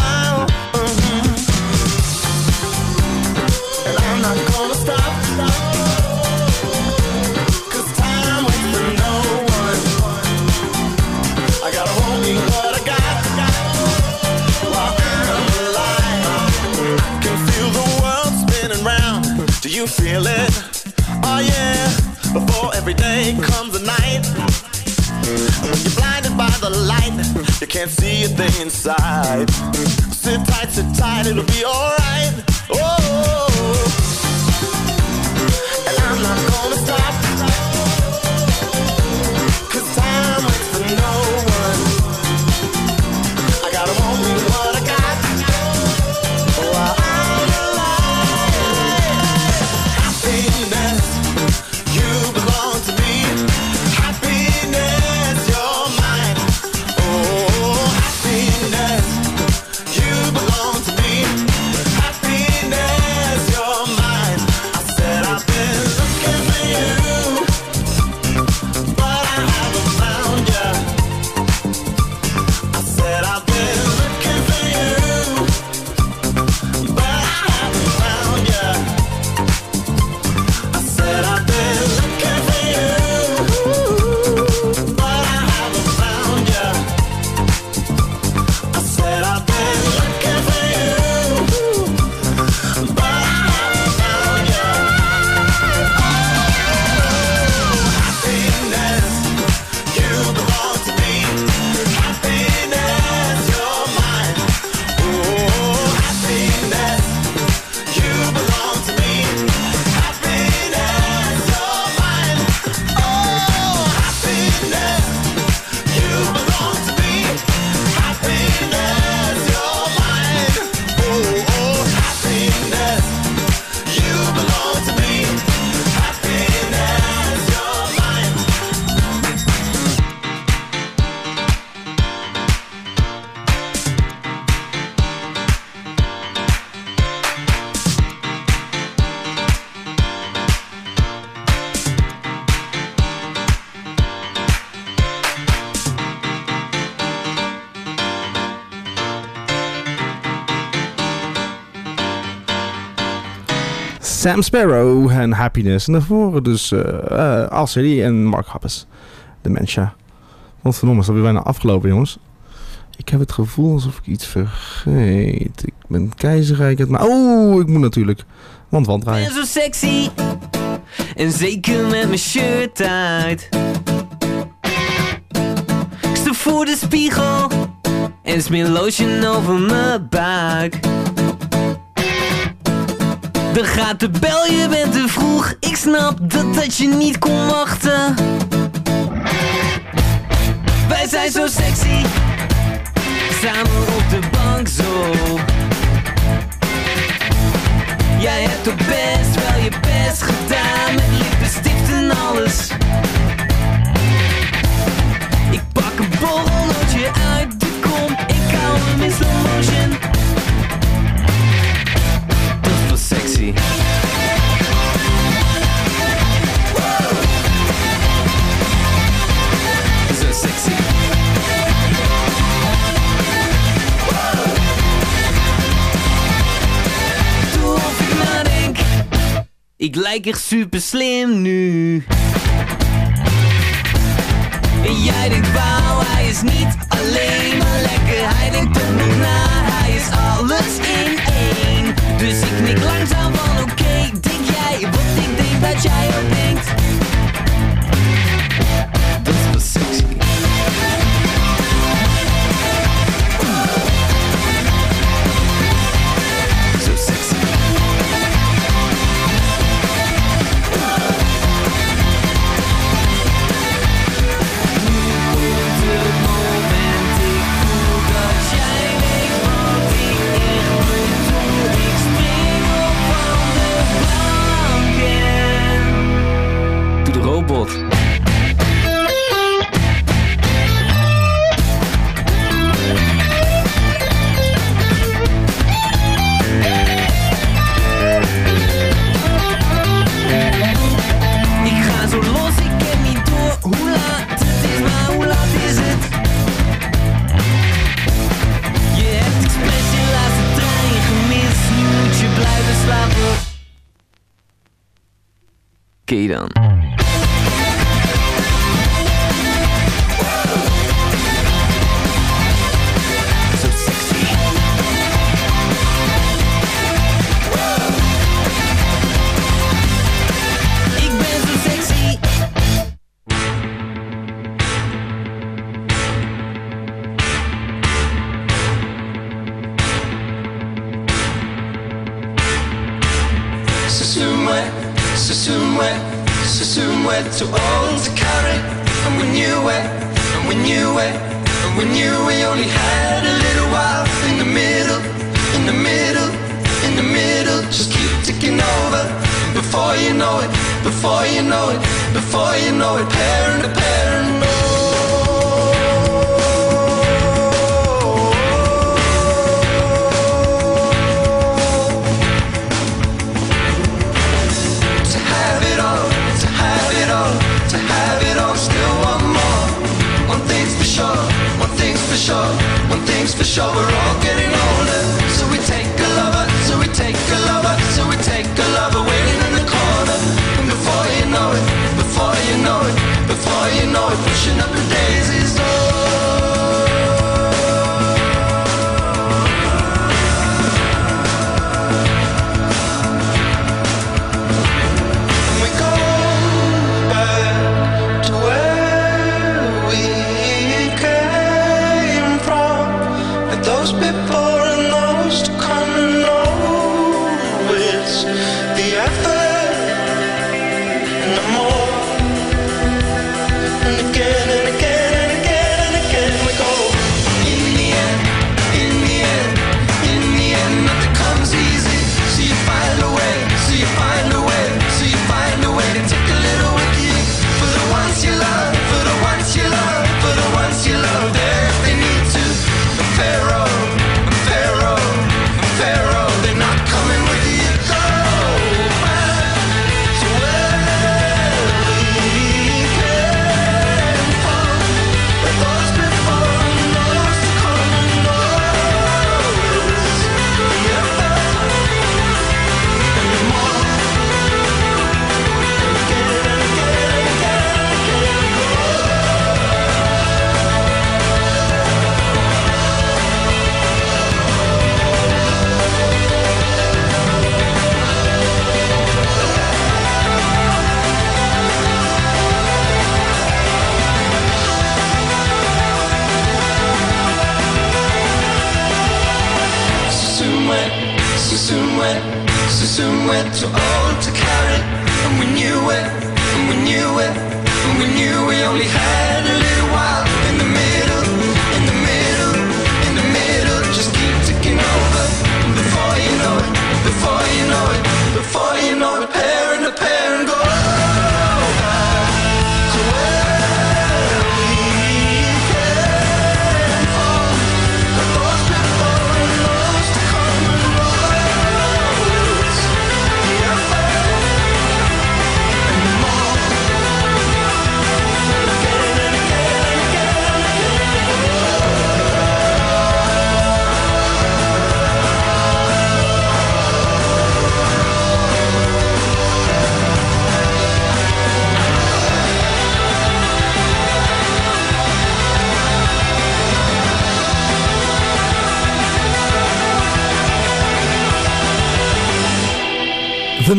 It'll be alright. Sam Sparrow en Happiness. En daarvoor dus uh, Al City en Mark Hoppus. Dementia. Wat verdomme, is dat weer bijna afgelopen, jongens. Ik heb het gevoel alsof ik iets vergeet. Ik ben keizerrijk. Maar oh, ik moet natuurlijk. Want Ik wanddraaien. ben zo sexy. En zeker met mijn shirt uit. Ik sta voor de spiegel. En smeer lotion over mijn buik. Dan gaat de bel, je bent te vroeg. Ik snap dat dat je niet kon wachten. Wij zijn zo sexy. Samen op de bank zo. Jij hebt toch best wel je best gedaan Met lippenstift en alles lijk echt super slim nu. Jij denkt wauw, hij is niet alleen maar lekker. Hij denkt ook nog na, hij is alles in één. Dus ik knik langzaam van oké, denk jij wat ik denk dat jij ook denkt? Dat is wel sexy Gaydon.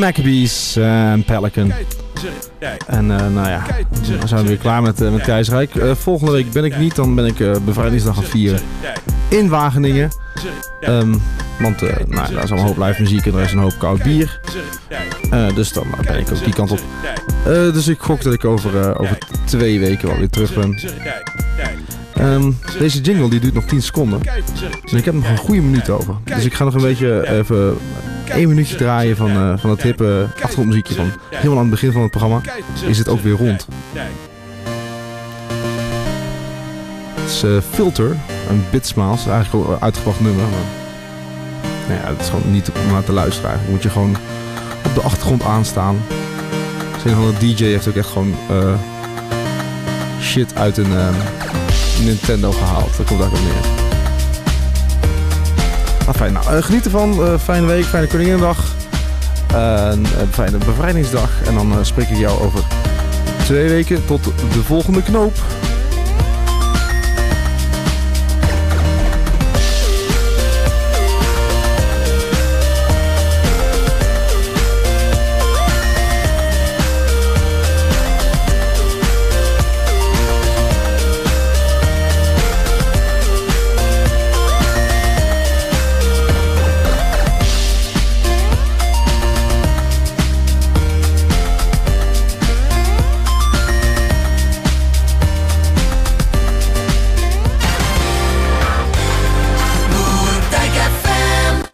Maccabees en Pelican. En eh, nou ja, dan zijn we weer klaar met, eh, met Keizerrijk. Eh, volgende week ben ik niet, dan ben ik eh, bevrijdingsdag aan vieren in Wageningen. Ehm, want eh, nou, ja, daar is allemaal een hoop live muziek en er is een hoop koud bier. Eh, dus dan ben ik ook die kant op. Eh, dus ik gok dat ik over, eh, over twee weken wel weer terug ben. Ehm, deze jingle die duurt nog 10 seconden. En ik heb nog een goede minuut over. Dus ik ga nog een beetje even één minuutje draaien van, eh, van het hippe achtergrondmuziekje van helemaal aan het begin van het programma. Is het ook weer rond. Het is eh, Filter, een Bitsmaals. Eigenlijk een uitgebracht nummer. Nou ja, het is gewoon niet om naar te luisteren eigenlijk. Moet je gewoon op de achtergrond aanstaan. Zijn van de DJ heeft ook echt gewoon eh, shit uit een Nintendo gehaald. Dat komt daar ook neer. Fijn. Nou, eh, geniet ervan. Eh, fijne week, fijne Koninginnedag. Een eh, fijne bevrijdingsdag. En dan spreek ik jou over twee weken tot de volgende knoop.